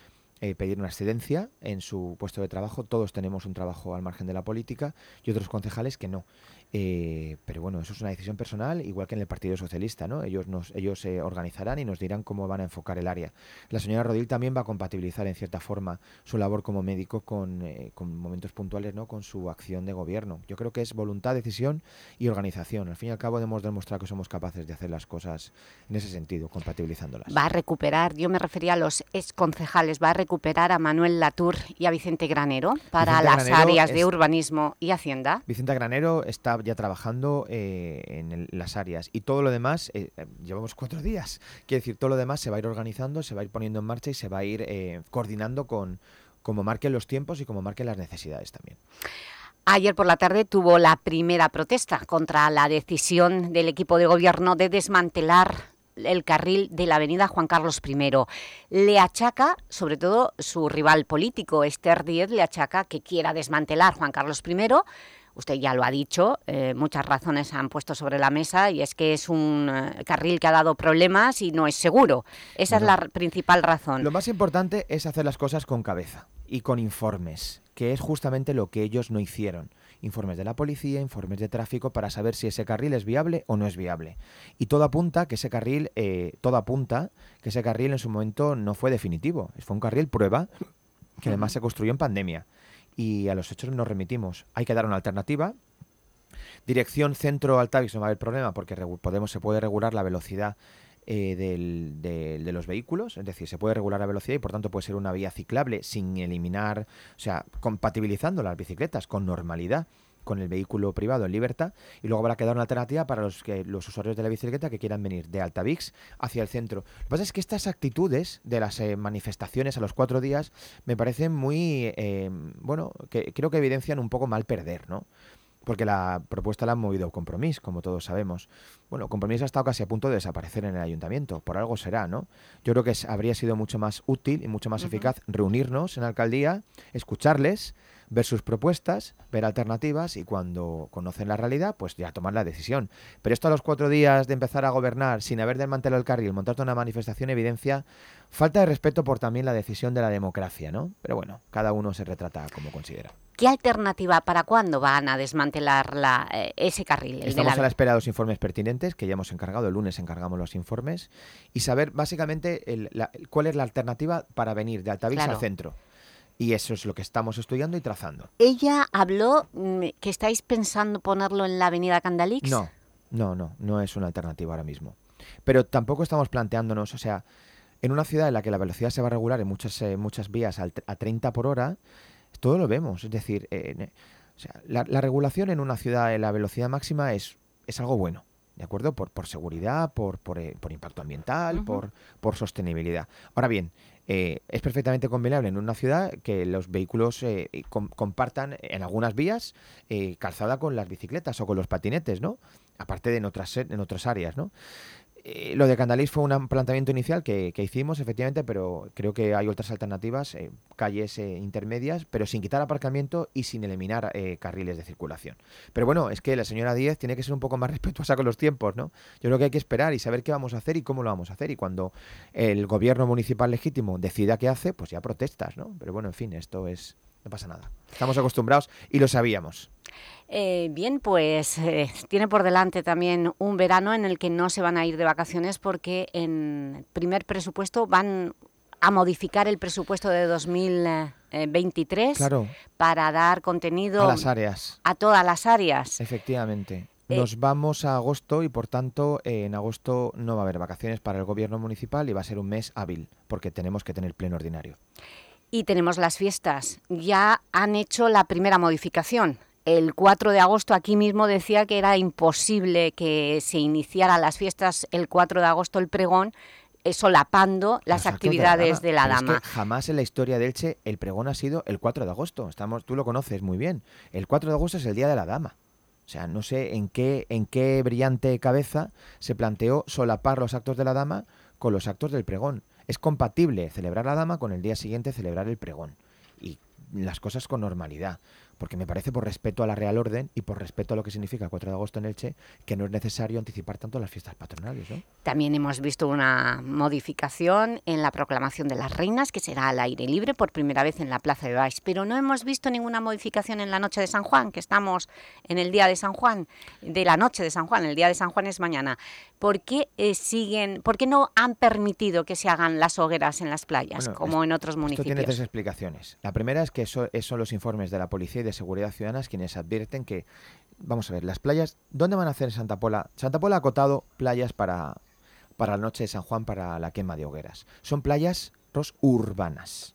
S13: eh, pedir una excedencia en su puesto de trabajo. Todos tenemos un trabajo al margen de la política y otros concejales que no. Eh, pero bueno, eso es una decisión personal, igual que en el Partido Socialista, ¿no? Ellos nos, ellos se organizarán y nos dirán cómo van a enfocar el área. La señora Rodil también va a compatibilizar en cierta forma su labor como médico con, eh, con momentos puntuales, ¿no? Con su acción de gobierno. Yo creo que es voluntad, decisión y organización. Al fin y al cabo hemos demostrado que somos capaces de hacer las cosas en ese sentido, compatibilizándolas.
S2: Va a recuperar, yo me refería a los ex concejales, va a recuperar a Manuel Latour y a Vicente Granero para las áreas de urbanismo y hacienda.
S13: Vicente Granero está ya trabajando eh, en las áreas y todo lo demás, eh, eh, llevamos cuatro días, quiere decir, todo lo demás se va a ir organizando, se va a ir poniendo en marcha y se va a ir coordinando con como marquen los tiempos y como marquen las necesidades también.
S2: Ayer por la tarde tuvo la primera protesta contra la decisión del equipo de gobierno de desmantelar el carril de la avenida Juan Carlos I. Le achaca, sobre todo su rival político, Esther Díez, le achaca que quiera desmantelar Juan Carlos I usted ya lo ha dicho, eh, muchas razones han puesto sobre la mesa y es que es un eh, carril que ha dado problemas y no es seguro. Esa es la principal razón.
S13: Lo más importante es hacer las cosas con cabeza y con informes, que es justamente lo que ellos no hicieron. Informes de la policía, informes de tráfico para saber si ese carril es viable o no es viable. Y todo apunta que ese carril, eh, todo apunta que ese carril en su momento no fue definitivo. Fue un carril prueba que además se construyó en pandemia y a los hechos nos remitimos. Hay que dar una alternativa. Dirección centro-Altavix no va a haber problema porque podemos, se puede regular la velocidad eh, de, los vehículos, es decir, se puede regular la velocidad y por tanto puede ser una vía ciclable sin eliminar, o sea, compatibilizando las bicicletas con normalidad con el vehículo privado en libertad y luego habrá que dar una alternativa para los que los usuarios de la bicicleta que quieran venir de Altavix hacia el centro. Lo que pasa es que estas actitudes de las eh, manifestaciones a los cuatro días me parecen muy, eh, bueno, que creo que evidencian un poco mal perder, ¿no? porque la propuesta la han movido Compromís, como todos sabemos. Bueno, Compromís ha estado casi a punto de desaparecer en el ayuntamiento, por algo será, ¿no? Yo creo que habría sido mucho más útil y mucho más eficaz reunirnos en la alcaldía, escucharles, ver sus propuestas, ver alternativas y cuando conocen la realidad, pues ya tomar la decisión. Pero esto a los cuatro días de empezar a gobernar sin haber desmantelado el carril, montarte una manifestación, evidencia falta de respeto por también la decisión de la democracia, ¿no? Pero bueno, cada uno se retrata como considera.
S2: ¿Qué alternativa para cuándo van a desmantelar la, eh, ese carril?
S13: Estamos a la espera de los informes pertinentes, que ya hemos encargado, el lunes encargamos los informes, y saber básicamente cuál es la alternativa para venir de Altavix al centro. Y eso es lo que estamos estudiando y trazando.
S2: ¿Ella habló mm, que estáis pensando ponerlo en la avenida Candalix?
S13: No, no, no, no es una alternativa ahora mismo. Pero tampoco estamos planteándonos, o sea, en una ciudad en la que la velocidad se va a regular en muchas, eh, muchas vías a 30 por hora, todo lo vemos. Es decir, eh, la, regulación en una ciudad en la velocidad máxima es, es algo bueno. ¿De acuerdo? Por, por seguridad, por, por, eh, impacto ambiental, por, por sostenibilidad. Ahora bien, eh, es perfectamente combinable en una ciudad que los vehículos eh, compartan en algunas vías eh, calzada con las bicicletas o con los patinetes, ¿no? Aparte de en otras, en otras áreas, ¿no? Eh, lo de Candalís fue un planteamiento inicial que, hicimos, efectivamente, pero creo que hay otras alternativas, eh, calles eh, intermedias, pero sin quitar aparcamiento y sin eliminar carriles de circulación. Pero bueno, es que la señora Díez tiene que ser un poco más respetuosa con los tiempos, ¿no? Yo creo que hay que esperar y saber qué vamos a hacer y cómo lo vamos a hacer. Y cuando el gobierno municipal legítimo decida qué hace, pues ya protestas, ¿no? Pero bueno, en fin, esto es... no pasa nada. Estamos acostumbrados y lo sabíamos.
S2: Eh, bien, pues eh, tiene por delante también un verano en el que no se van a ir de vacaciones porque en primer presupuesto van a modificar el presupuesto de 2023
S13: claro.
S2: para dar contenido
S13: a las áreas.
S2: A todas las áreas.
S13: Efectivamente. Eh, Nos vamos a agosto y por tanto en agosto no va a haber vacaciones para el gobierno municipal y va a ser un mes hábil porque tenemos que tener pleno ordinario.
S2: Y tenemos las fiestas. Ya han hecho la primera modificación. El 4 de agosto aquí mismo decía que era imposible que se iniciara las fiestas el 4 de agosto el pregón eh, solapando las actividades de la, dama.
S13: jamás en la historia de Elche el pregón ha sido el 4 de agosto. Estamos, tú lo conoces muy bien. El 4 de agosto es el Día de la Dama. O sea, no sé en qué, en qué brillante cabeza se planteó solapar los actos de la dama con los actos del pregón. Es compatible celebrar la dama con el día siguiente celebrar el pregón. Y las cosas con normalidad porque me parece por respeto a la Real Orden y por respeto a lo que significa el 4 de agosto en Elche, que no es necesario anticipar tanto las fiestas patronales. ¿no?
S2: También hemos visto una modificación en la proclamación de las reinas, que será al aire libre por primera vez en la Plaza de Baix, pero no hemos visto ninguna modificación en la noche de San Juan, que estamos en el día de San Juan, de la noche de San Juan, el día de San Juan es mañana. ¿Por qué, eh, siguen, ¿por qué no han permitido que se hagan las hogueras en las playas, como en otros municipios?
S13: Esto tiene tres explicaciones. La primera es que eso, son los informes de la Policía y de Seguridad Ciudadana quienes advierten que, vamos a ver, las playas, ¿dónde van a hacer en Santa Pola? Santa Pola ha acotado playas para, para la noche de San Juan, para la quema de hogueras. Son playas urbanas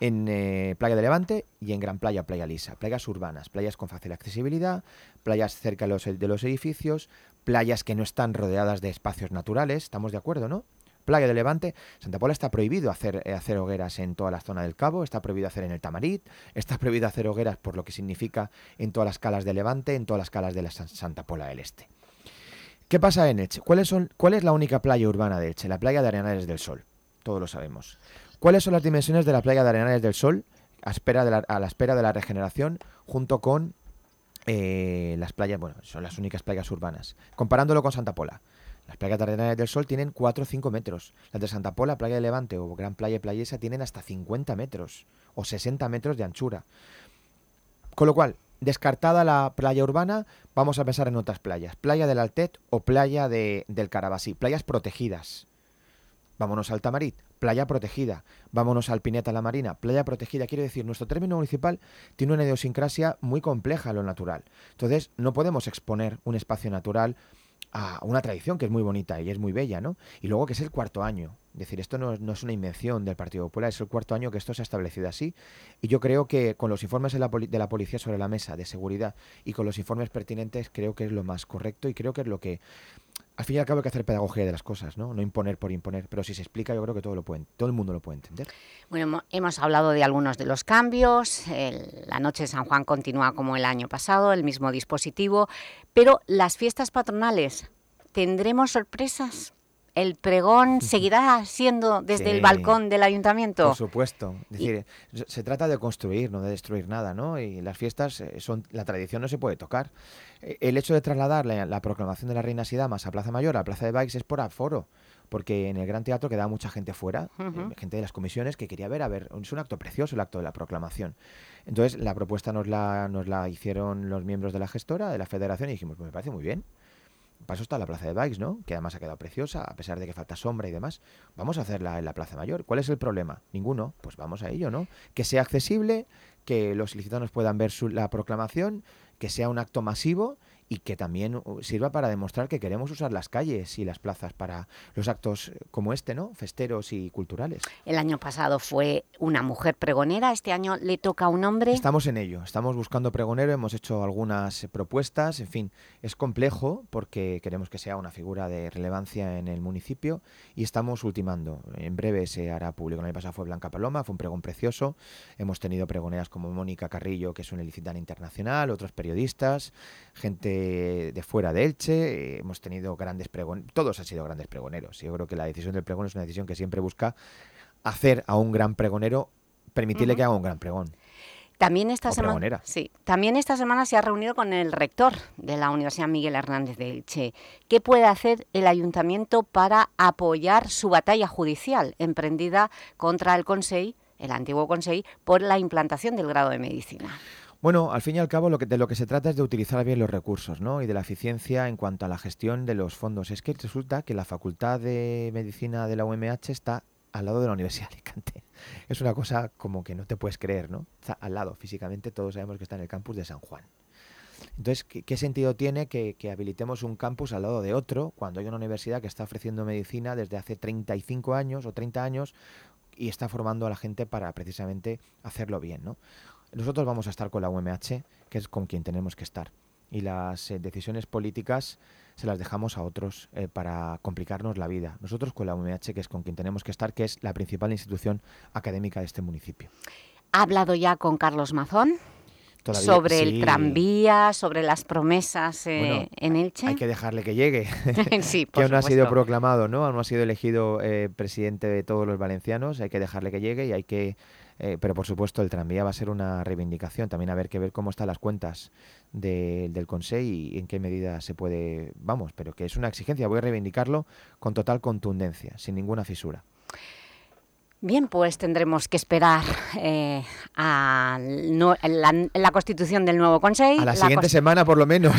S13: en eh, Playa de Levante y en Gran Playa, Playa Lisa. Playas urbanas, playas con fácil accesibilidad, playas cerca de los, de los edificios, playas que no están rodeadas de espacios naturales, estamos de acuerdo, ¿no? Playa de Levante, Santa Pola está prohibido hacer, eh, hacer hogueras en toda la zona del Cabo, está prohibido hacer en el Tamarit, está prohibido hacer hogueras por lo que significa en todas las calas de Levante, en todas las calas de la Santa Pola del Este. ¿Qué pasa en Elche? ¿Cuáles son, ¿Cuál es la única playa urbana de Elche? La playa de Arenales del Sol. Todos lo sabemos. ¿Cuáles son las dimensiones de la playa de Arenales del Sol a, espera de la, a espera de la regeneración junto con eh, las playas, bueno, son las únicas playas urbanas. Comparándolo con Santa Pola. Las playas de Arenales del Sol tienen 4 o 5 metros. Las de Santa Pola, Playa de Levante o Gran Playa Playesa tienen hasta 50 metros o 60 metros de anchura. Con lo cual, descartada la playa urbana, vamos a pensar en otras playas. Playa del Altet o playa de, del Carabasí. Playas protegidas. Vámonos al Tamarit, playa protegida. Vámonos al Pineta La Marina, playa protegida. Quiero decir, nuestro término municipal tiene una idiosincrasia muy compleja en lo natural. Entonces, no podemos exponer un espacio natural a una tradición que es muy bonita y es muy bella, ¿no? Y luego que es el cuarto año. Es decir, esto no, es una invención del Partido Popular, es el cuarto año que esto se ha establecido así. Y yo creo que con los informes de la, de la policía sobre la mesa de seguridad y con los informes pertinentes, creo que es lo más correcto y creo que es lo que al fin y al cabo hay que hacer pedagogía de las cosas, ¿no? No imponer por imponer, pero si se explica yo creo que todo, lo puede, todo el mundo lo puede entender.
S2: Bueno, hemos hablado de algunos de los cambios, la noche de San Juan continúa como el año pasado, el mismo dispositivo, pero las fiestas patronales, ¿tendremos sorpresas? ¿El pregón seguirá siendo desde el balcón del ayuntamiento?
S13: Por supuesto. Es decir, se trata de construir, no de destruir nada, ¿no? Y las fiestas, eh, son la tradición no se puede tocar. Eh, el hecho de trasladar la, proclamación de las reinas y damas a Plaza Mayor, a Plaza de Bikes, es por aforo porque en el Gran Teatro quedaba mucha gente fuera, eh, gente de las comisiones que quería ver, a ver, es un acto precioso el acto de la proclamación. Entonces la propuesta nos la, nos la hicieron los miembros de la gestora, de la federación, y dijimos, pues me parece muy bien, Paso está la Plaza de Bikes, ¿no? Que además ha quedado preciosa, a pesar de que falta sombra y demás. Vamos a hacerla en la Plaza Mayor. ¿Cuál es el problema? Ninguno. Pues vamos a ello, ¿no? Que sea accesible, que los licitanos puedan ver la proclamación, que sea un acto masivo y que también uh, sirva para demostrar que queremos usar las calles y las plazas para los actos eh, como este, ¿no? Festeros y culturales.
S2: El año pasado fue una mujer pregonera, este año le toca a un hombre.
S13: Estamos en ello, estamos buscando pregonero, hemos hecho algunas eh, propuestas, en fin, es complejo porque queremos que sea una figura de relevancia en el municipio y estamos ultimando. En breve se hará público. El año pasado fue Blanca Paloma, fue un pregón precioso. Hemos tenido pregoneras como Mónica Carrillo, que es una ilicitana internacional, otros periodistas, gente de, fuera de Elche, eh, hemos tenido grandes pregoneros, todos han sido grandes pregoneros. Yo creo que la decisión del pregón es una decisión que siempre busca hacer a un gran pregonero, permitirle que haga un gran pregón.
S2: También esta, semana, sí, también esta semana se ha reunido con el rector de la Universidad Miguel Hernández de Elche. ¿Qué puede hacer el ayuntamiento para apoyar su batalla judicial emprendida contra el Consejo, el antiguo Consejo, por la implantación del grado de Medicina?
S13: Bueno, al fin y al cabo lo que, de lo que se trata es de utilizar bien los recursos ¿no? y de la eficiencia en cuanto a la gestión de los fondos. Es que resulta que la Facultad de Medicina de la UMH está al lado de la Universidad de Alicante. Es una cosa como que no te puedes creer, ¿no? Está al lado, físicamente todos sabemos que está en el campus de San Juan. Entonces, ¿qué, sentido tiene que, que, habilitemos un campus al lado de otro cuando hay una universidad que está ofreciendo medicina desde hace 35 años o 30 años y está formando a la gente para precisamente hacerlo bien, ¿no? Nosotros vamos a estar con la UMH, que es con quien tenemos que estar. Y las eh, decisiones políticas se las dejamos a otros eh, para complicarnos la vida. Nosotros con la UMH, que es con quien tenemos que estar, que es la principal institución académica de este municipio.
S2: ¿Ha hablado ya con Carlos Mazón? sobre el tranvía, sobre las promesas eh, en Elche.
S13: Hay que dejarle que llegue. sí, que aún no ha sido proclamado, ¿no? Aún no ha sido elegido presidente de todos los valencianos. Hay que dejarle que llegue y hay que eh, pero por supuesto el tranvía va a ser una reivindicación. También a ver que ver cómo están las cuentas del Consejo y en qué medida se puede, vamos, pero que es una exigencia. Voy a reivindicarlo con total contundencia, sin ninguna fisura.
S2: Bien, pues tendremos que esperar eh, a la, constitución del nuevo Consejo.
S13: A la, siguiente semana, por lo menos.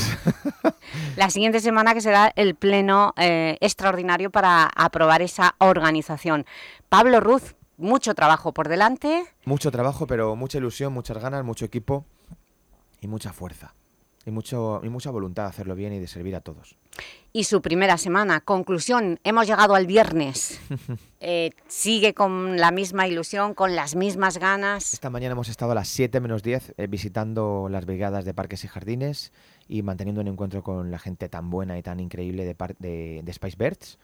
S2: la siguiente semana que será el pleno eh, extraordinario para aprobar esa organización. Pablo Ruz, mucho trabajo por delante.
S13: Mucho trabajo, pero mucha ilusión, muchas ganas, mucho equipo y mucha fuerza. Y, mucho, y mucha voluntad de hacerlo bien y de servir a todos.
S2: Y su primera semana. Conclusión, hemos llegado al viernes. Eh, ¿Sigue con la misma ilusión, con las mismas ganas?
S13: Esta mañana hemos estado a las 7 menos 10 eh, visitando las brigadas de parques y jardines y manteniendo un encuentro con la gente tan buena y tan increíble de, de, de Spice Birds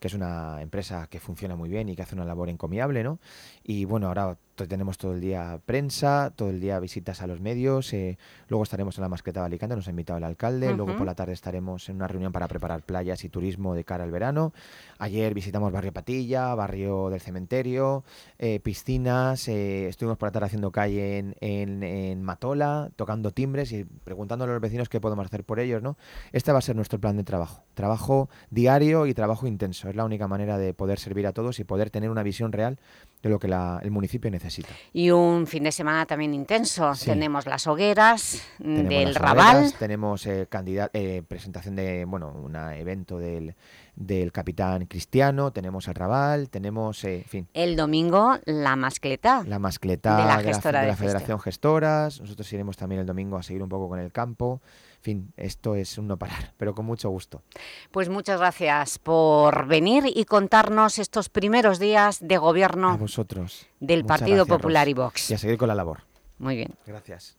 S13: que es una empresa que funciona muy bien y que hace una labor encomiable, ¿no? Y bueno, ahora tenemos todo el día prensa, todo el día visitas a los medios, eh, luego estaremos en la mascleta de Alicante, nos ha invitado el alcalde, luego por la tarde estaremos en una reunión para preparar playas y turismo de cara al verano. Ayer visitamos Barrio Patilla, Barrio del Cementerio, eh, piscinas, eh, estuvimos por la tarde haciendo calle en, en, Matola, tocando timbres y preguntándole a los vecinos qué podemos hacer por ellos, ¿no? Este va a ser nuestro plan de trabajo, trabajo diario y trabajo intenso, es la única manera de poder servir a todos y poder tener una visión real de lo que el municipio necesita.
S2: Y un fin de semana también intenso. Tenemos las hogueras del Raval.
S13: tenemos eh, eh, presentación de, bueno, un evento del, del capitán Cristiano, tenemos el Raval, tenemos, eh, fin.
S2: El domingo, la mascleta.
S13: La mascleta de la, gestora de la Federación Gestoras. Nosotros iremos también el domingo a seguir un poco con el campo fin, esto es un no parar, pero con mucho gusto.
S2: Pues muchas gracias por venir y contarnos estos primeros días de gobierno
S13: vosotros.
S2: del Partido Popular y Vox.
S13: Y a seguir con la labor.
S2: Muy bien.
S13: Gracias.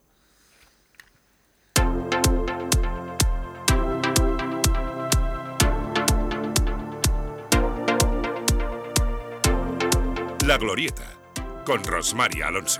S1: La Glorieta, con Rosmaria Alonso.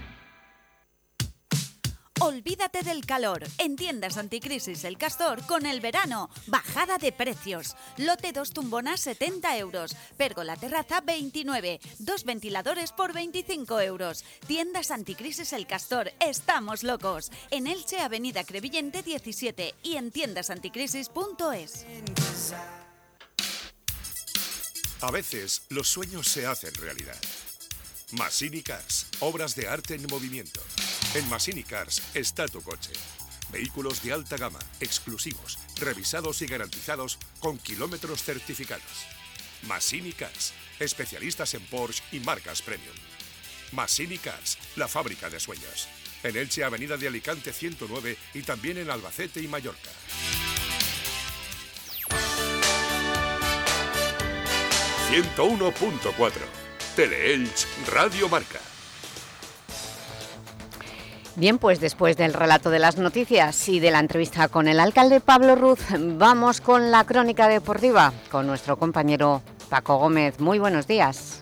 S14: Olvídate del calor. En tiendas anticrisis El Castor con el verano. Bajada de precios. Lote 2 tumbonas 70 euros. Pérgola terraza 29. Dos ventiladores por 25 euros. Tiendas anticrisis El Castor. Estamos locos. En Elche, Avenida Crevillente 17 y en tiendasanticrisis.es.
S1: A veces los sueños se hacen realidad. Massini Cars, obras de arte en movimiento. En Massini Cars está tu coche. Vehículos de alta gama, exclusivos, revisados y garantizados con kilómetros certificados. Massini Cars, especialistas en Porsche y marcas premium. Massini Cars, la fábrica de sueños. En Elche, Avenida de Alicante 109 y también en Albacete y Mallorca. ...101.4... Teleelch Radio Marca.
S2: Bien, pues después del relato de las noticias y de la entrevista con el alcalde Pablo Ruz, vamos con la crónica deportiva con nuestro compañero Paco Gómez. Muy buenos días.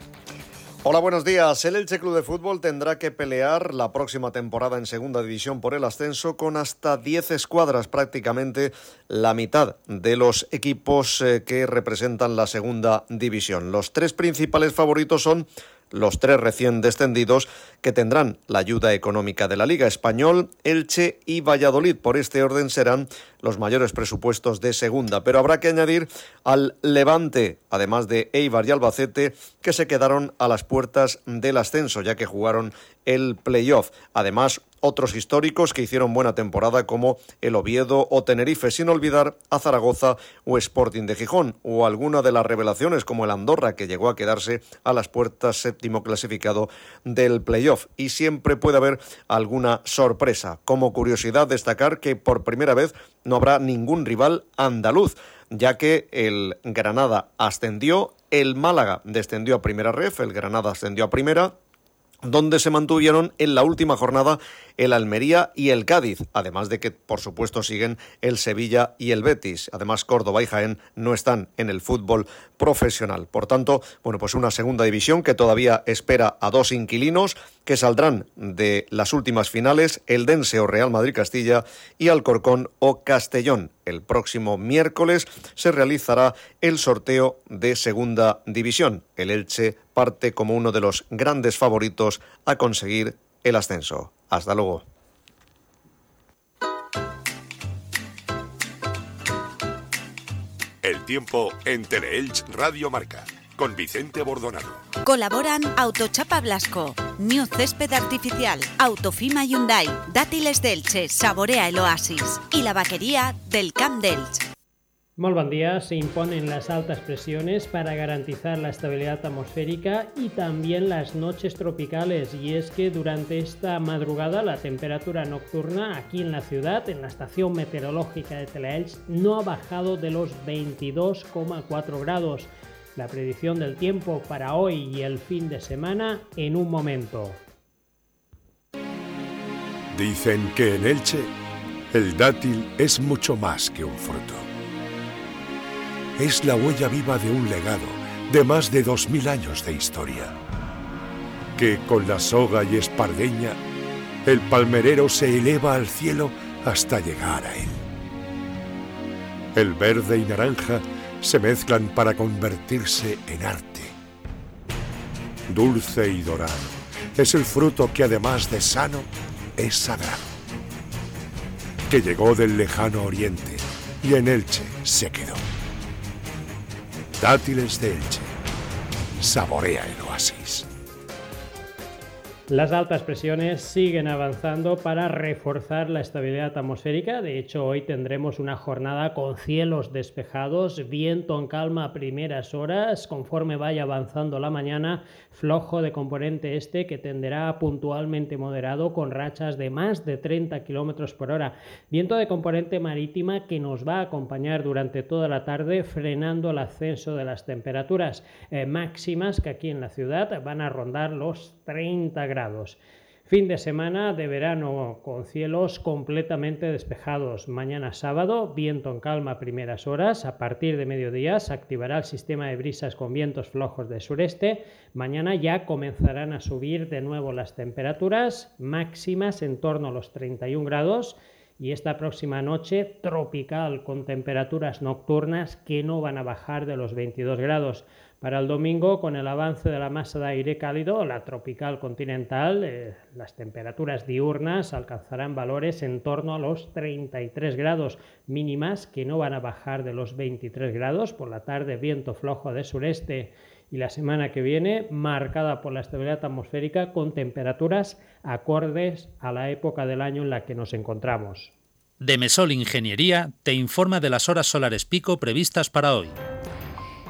S15: Hola, buenos días. El Elche Club de Fútbol tendrá que pelear la próxima temporada en Segunda División por el ascenso con hasta 10 escuadras, prácticamente la mitad de los equipos eh, que representan la Segunda División. Los tres principales favoritos son los tres recién descendidos que tendrán la ayuda económica de la Liga Español, Elche y Valladolid. Por este orden serán los mayores presupuestos de segunda, pero habrá que añadir al Levante, además de Eibar y Albacete, que se quedaron a las puertas del ascenso, ya que jugaron el playoff. Además, otros históricos que hicieron buena temporada como el Oviedo o Tenerife, sin olvidar a Zaragoza o Sporting de Gijón, o alguna de las revelaciones como el Andorra, que llegó a quedarse a las puertas séptimo clasificado del playoff. Y siempre puede haber alguna sorpresa. Como curiosidad, destacar que por primera vez no habrá ningún rival andaluz ya que el Granada ascendió, el Málaga descendió a primera ref, el Granada ascendió a primera, donde se mantuvieron en la última jornada el Almería y el Cádiz, además de que, por supuesto, siguen el Sevilla y el Betis. Además, Córdoba y Jaén no están en el fútbol profesional. Por tanto, bueno, pues una segunda división que todavía espera a dos inquilinos que saldrán de las últimas finales, el Dense o Real Madrid Castilla y Alcorcón o Castellón. El próximo miércoles se realizará el sorteo de segunda división. El Elche parte como uno de los grandes favoritos a conseguir el ascenso. Hasta luego.
S1: El tiempo en Teleelch Radio Marca con Vicente Bordonado.
S14: Colaboran Autochapa Blasco, New Césped Artificial, Autofima Hyundai, Dátiles Delche, Saborea el Oasis y la vaquería del Camp Delche.
S16: Molt bon día. Se imponen las altas presiones para garantizar la estabilidad atmosférica y también las noches tropicales. Y es que durante esta madrugada la temperatura nocturna aquí en la ciudad, en la estación meteorológica de Telaelch, no ha bajado de los 22,4 grados. La predicción del tiempo para hoy y el fin de semana en un momento.
S1: Dicen que en Elche el dátil es mucho más que un fruto. Es la huella viva de un legado de más de 2.000 años de historia. Que con la soga y espardeña, el palmerero se eleva al cielo hasta llegar a él. El verde y naranja se mezclan para convertirse en arte. Dulce y dorado es el fruto que además de sano es sagrado. Que llegó del lejano oriente y en Elche se quedó. Dátiles de Elche. Saborea el oasis.
S16: Las altas presiones siguen avanzando para reforzar la estabilidad atmosférica. De hecho, hoy tendremos una jornada con cielos despejados, viento en calma a primeras horas, conforme vaya avanzando la mañana, flojo de componente este que tenderá puntualmente moderado con rachas de más de 30 km por hora. Viento de componente marítima que nos va a acompañar durante toda la tarde, frenando el ascenso de las temperaturas eh, máximas que aquí en la ciudad van a rondar los 30 grados. Fin de semana de verano con cielos completamente despejados. Mañana sábado, viento en calma a primeras horas. A partir de mediodía se activará el sistema de brisas con vientos flojos de sureste. Mañana ya comenzarán a subir de nuevo las temperaturas máximas en torno a los 31 grados y esta próxima noche tropical con temperaturas nocturnas que no van a bajar de los 22 grados. Para el domingo, con el avance de la masa de aire cálido, la tropical continental, eh, las temperaturas diurnas alcanzarán valores en torno a los 33 grados mínimas que no van a bajar de los 23 grados. Por la tarde, viento flojo de sureste y la semana que viene marcada por la estabilidad atmosférica con temperaturas acordes a la época del año en la que nos encontramos.
S17: Demesol Ingeniería te informa de las horas solares pico previstas para hoy.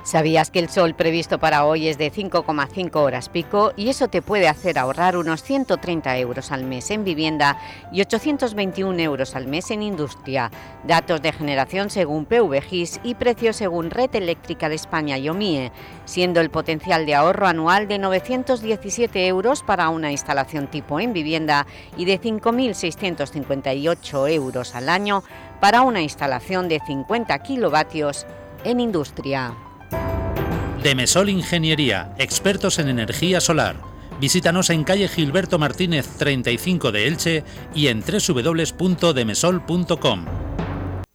S2: ¿Sabías que el sol previsto para hoy es de 5,5 horas pico y eso te puede hacer ahorrar unos 130 euros al mes en vivienda y 821 euros al mes en industria? Datos de generación según PVGIS y precios según Red Eléctrica de España y OMIE, siendo el potencial de ahorro anual de 917 euros para una instalación tipo en vivienda y de 5.658 euros al año para una instalación de 50 kilovatios en industria.
S17: Demesol Ingeniería, expertos en energía solar. Visítanos en calle Gilberto Martínez 35 de Elche y en www.demesol.com.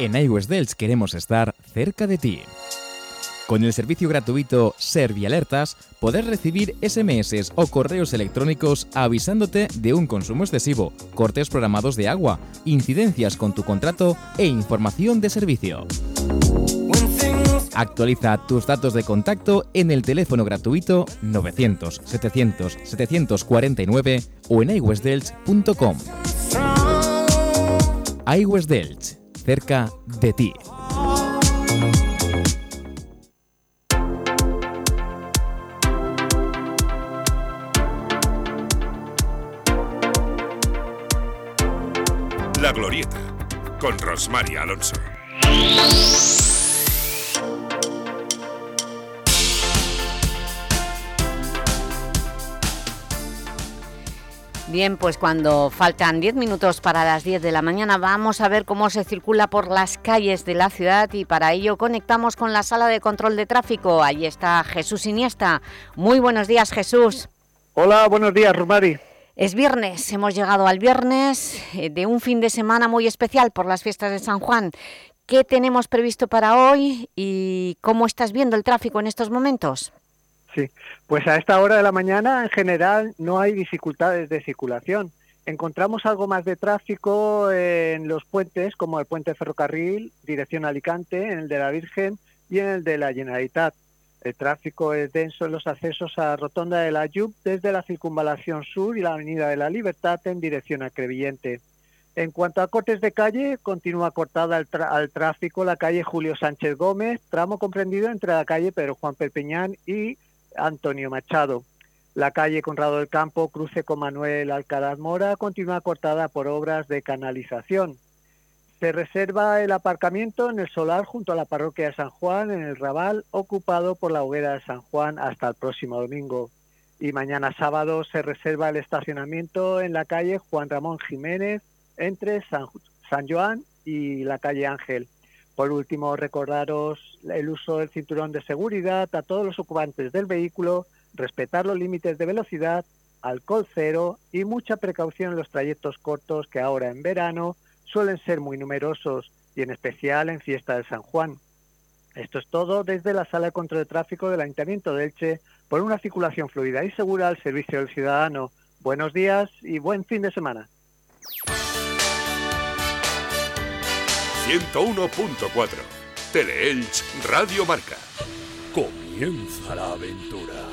S5: En iWest Delch queremos estar cerca de ti. Con el servicio gratuito Servialertas podrás recibir SMS o correos electrónicos avisándote de un consumo excesivo, cortes programados de agua, incidencias con tu contrato e información de servicio. Actualiza tus datos de contacto en el teléfono gratuito 900 700 749 o en iWestDelch.com. iWest Delch, cerca de ti.
S1: La Glorieta, con Rosmary Alonso.
S2: Bien, pues cuando faltan 10 minutos para las 10 de la mañana vamos a ver cómo se circula por las calles de la ciudad y para ello conectamos con la sala de control de tráfico. Ahí está Jesús Iniesta. Muy buenos días, Jesús.
S18: Hola, buenos días, Romari.
S2: Es viernes, hemos llegado al viernes eh, de un fin de semana muy especial por las fiestas de San Juan. ¿Qué tenemos previsto para hoy y cómo estás viendo el tráfico en estos momentos?
S18: Sí, pues a esta hora de la mañana en general no hay dificultades de circulación. Encontramos algo más de tráfico en los puentes, como el puente ferrocarril, dirección Alicante, en el de la Virgen y en el de la Generalitat. El tráfico es denso en los accesos a Rotonda de la Yub desde la Circunvalación Sur y la Avenida de la Libertad en dirección a Crevillente. En cuanto a cortes de calle, continúa cortada al, al, tráfico la calle Julio Sánchez Gómez, tramo comprendido entre la calle Pedro Juan Perpeñán y Antonio Machado. La calle Conrado del Campo, cruce con Manuel Alcaraz Mora, continúa cortada por obras de canalización. Se reserva el aparcamiento en el solar junto a la parroquia de San Juan, en el Raval, ocupado por la hoguera de San Juan hasta el próximo domingo. Y mañana sábado se reserva el estacionamiento en la calle Juan Ramón Jiménez, entre San, San Joan y la calle Ángel. Por último, recordaros el uso del cinturón de seguridad a todos los ocupantes del vehículo, respetar los límites de velocidad, alcohol cero y mucha precaución en los trayectos cortos que ahora en verano suelen ser muy numerosos y en especial en fiesta de San Juan. Esto es todo desde la Sala de Control de Tráfico del Ayuntamiento de Elche por una circulación fluida y segura al servicio del ciudadano. Buenos días y buen fin de semana.
S1: 101.4 Teleelch Radio Marca.
S19: Comienza la aventura.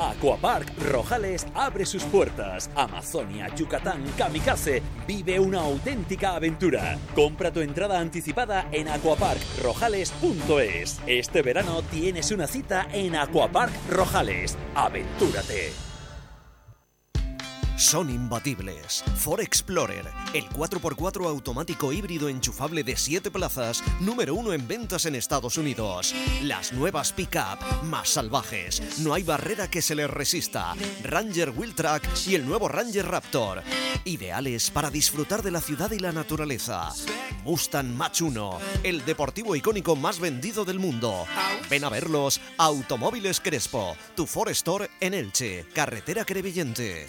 S19: Aquapark Rojales abre sus puertas. Amazonia, Yucatán, Kamikaze. Vive una auténtica aventura. Compra tu entrada anticipada en aquaparkrojales.es. Este verano tienes una cita en Aquapark Rojales. Aventúrate.
S15: Son imbatibles. Ford Explorer, el 4x4 automático híbrido enchufable de 7 plazas, número uno en ventas en Estados Unidos. Las nuevas pickup, más salvajes, no hay barrera que se les resista. Ranger Wheeltrack y el nuevo Ranger Raptor. Ideales para disfrutar de la ciudad y la naturaleza. Mustang Mach 1, el deportivo icónico más vendido del mundo. Ven a verlos, Automóviles Crespo, tu Ford Store en Elche, carretera Crevillente.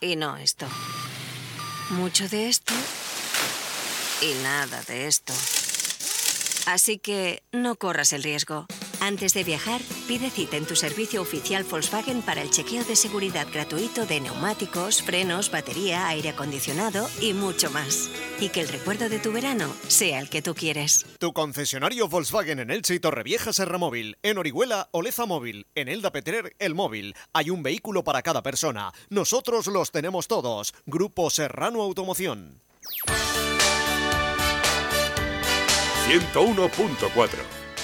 S20: Y no esto. Mucho de esto y nada de esto. Así que no corras el riesgo. Antes de viajar, pide cita en tu servicio oficial Volkswagen para el chequeo de seguridad gratuito de neumáticos, frenos, batería, aire acondicionado y mucho más. Y que el recuerdo de tu verano sea el que tú quieres.
S21: Tu concesionario Volkswagen en Elche y Torrevieja Serra Móvil. En Orihuela, Oleza Móvil. En Elda Petrer, El Móvil. Hay un vehículo para cada persona. Nosotros los tenemos todos. Grupo Serrano Automoción.
S1: 101.4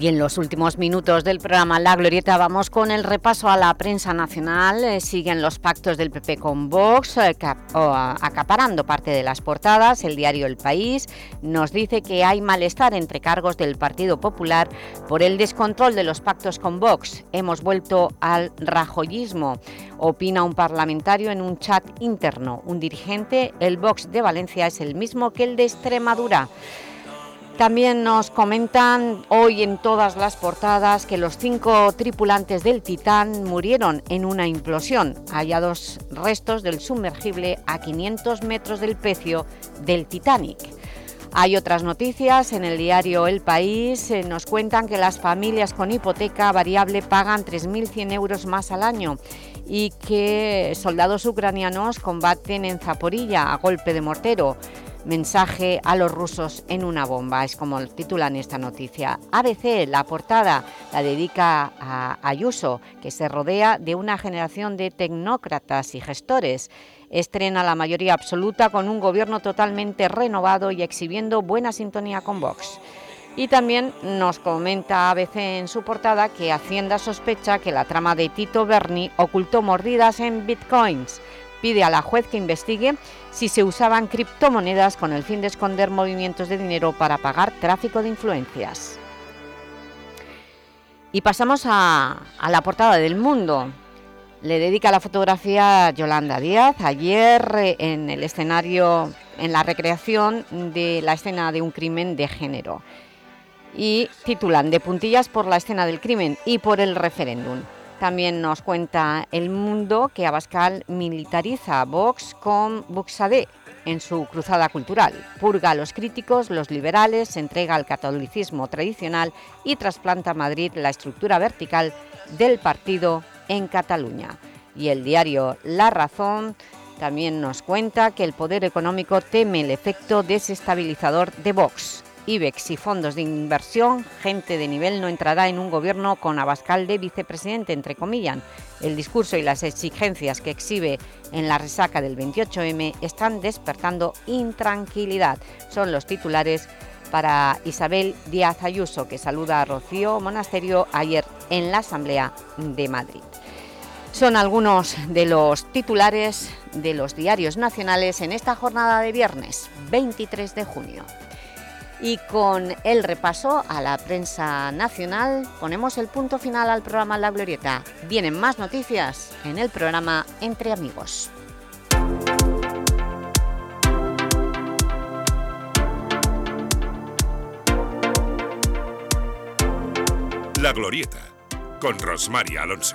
S2: Y en los últimos minutos del programa La Glorieta vamos con el repaso a la prensa nacional. Eh, siguen los pactos del PP con Vox, eh, acaparando parte de las portadas. El diario El País nos dice que hay malestar entre cargos del Partido Popular por el descontrol de los pactos con Vox. Hemos vuelto al rajoyismo, opina un parlamentario en un chat interno. Un dirigente, el Vox de Valencia es el mismo que el de Extremadura. También nos comentan hoy en todas las portadas que los cinco tripulantes del Titán murieron en una implosión. Hallados restos del sumergible a 500 metros del pecio del Titanic. Hay otras noticias, en el diario El País eh, nos cuentan que las familias con hipoteca variable pagan 3.100 euros más al año y que soldados ucranianos combaten en Zaporilla a golpe de mortero mensaje a los rusos en una bomba, es como titulan esta noticia. ABC, la portada, la dedica a Ayuso, que se rodea de una generación de tecnócratas y gestores. Estrena la mayoría absoluta con un gobierno totalmente renovado y exhibiendo buena sintonía con Vox. Y también nos comenta ABC en su portada que Hacienda sospecha que la trama de Tito Berni ocultó mordidas en bitcoins pide a la juez que investigue si se usaban criptomonedas con el fin de esconder movimientos de dinero para pagar tráfico de influencias. Y pasamos a, la portada del Mundo. Le dedica la fotografía a Yolanda Díaz. Ayer eh, en el escenario, en la recreación de la escena de un crimen de género. Y titulan De puntillas por la escena del crimen y por el referéndum. También nos cuenta El Mundo que Abascal militariza a Vox con Buxadé en su cruzada cultural. Purga a los críticos, los liberales, se entrega al catolicismo tradicional y trasplanta a Madrid la estructura vertical del partido en Cataluña. Y el diario La Razón también nos cuenta que el poder económico teme el efecto desestabilizador de Vox. IBEX y fondos de inversión, gente de nivel no entrará en un gobierno con Abascal de vicepresidente, entre comillas. El discurso y las exigencias que exhibe en la resaca del 28M están despertando intranquilidad. Son los titulares para Isabel Díaz Ayuso, que saluda a Rocío Monasterio ayer en la Asamblea de Madrid. Son algunos de los titulares de los diarios nacionales en esta jornada de viernes, 23 de junio. Y con el repaso a la prensa nacional ponemos el punto final al programa La Glorieta. Vienen más noticias en el programa Entre Amigos.
S1: La Glorieta con Rosmaria Alonso.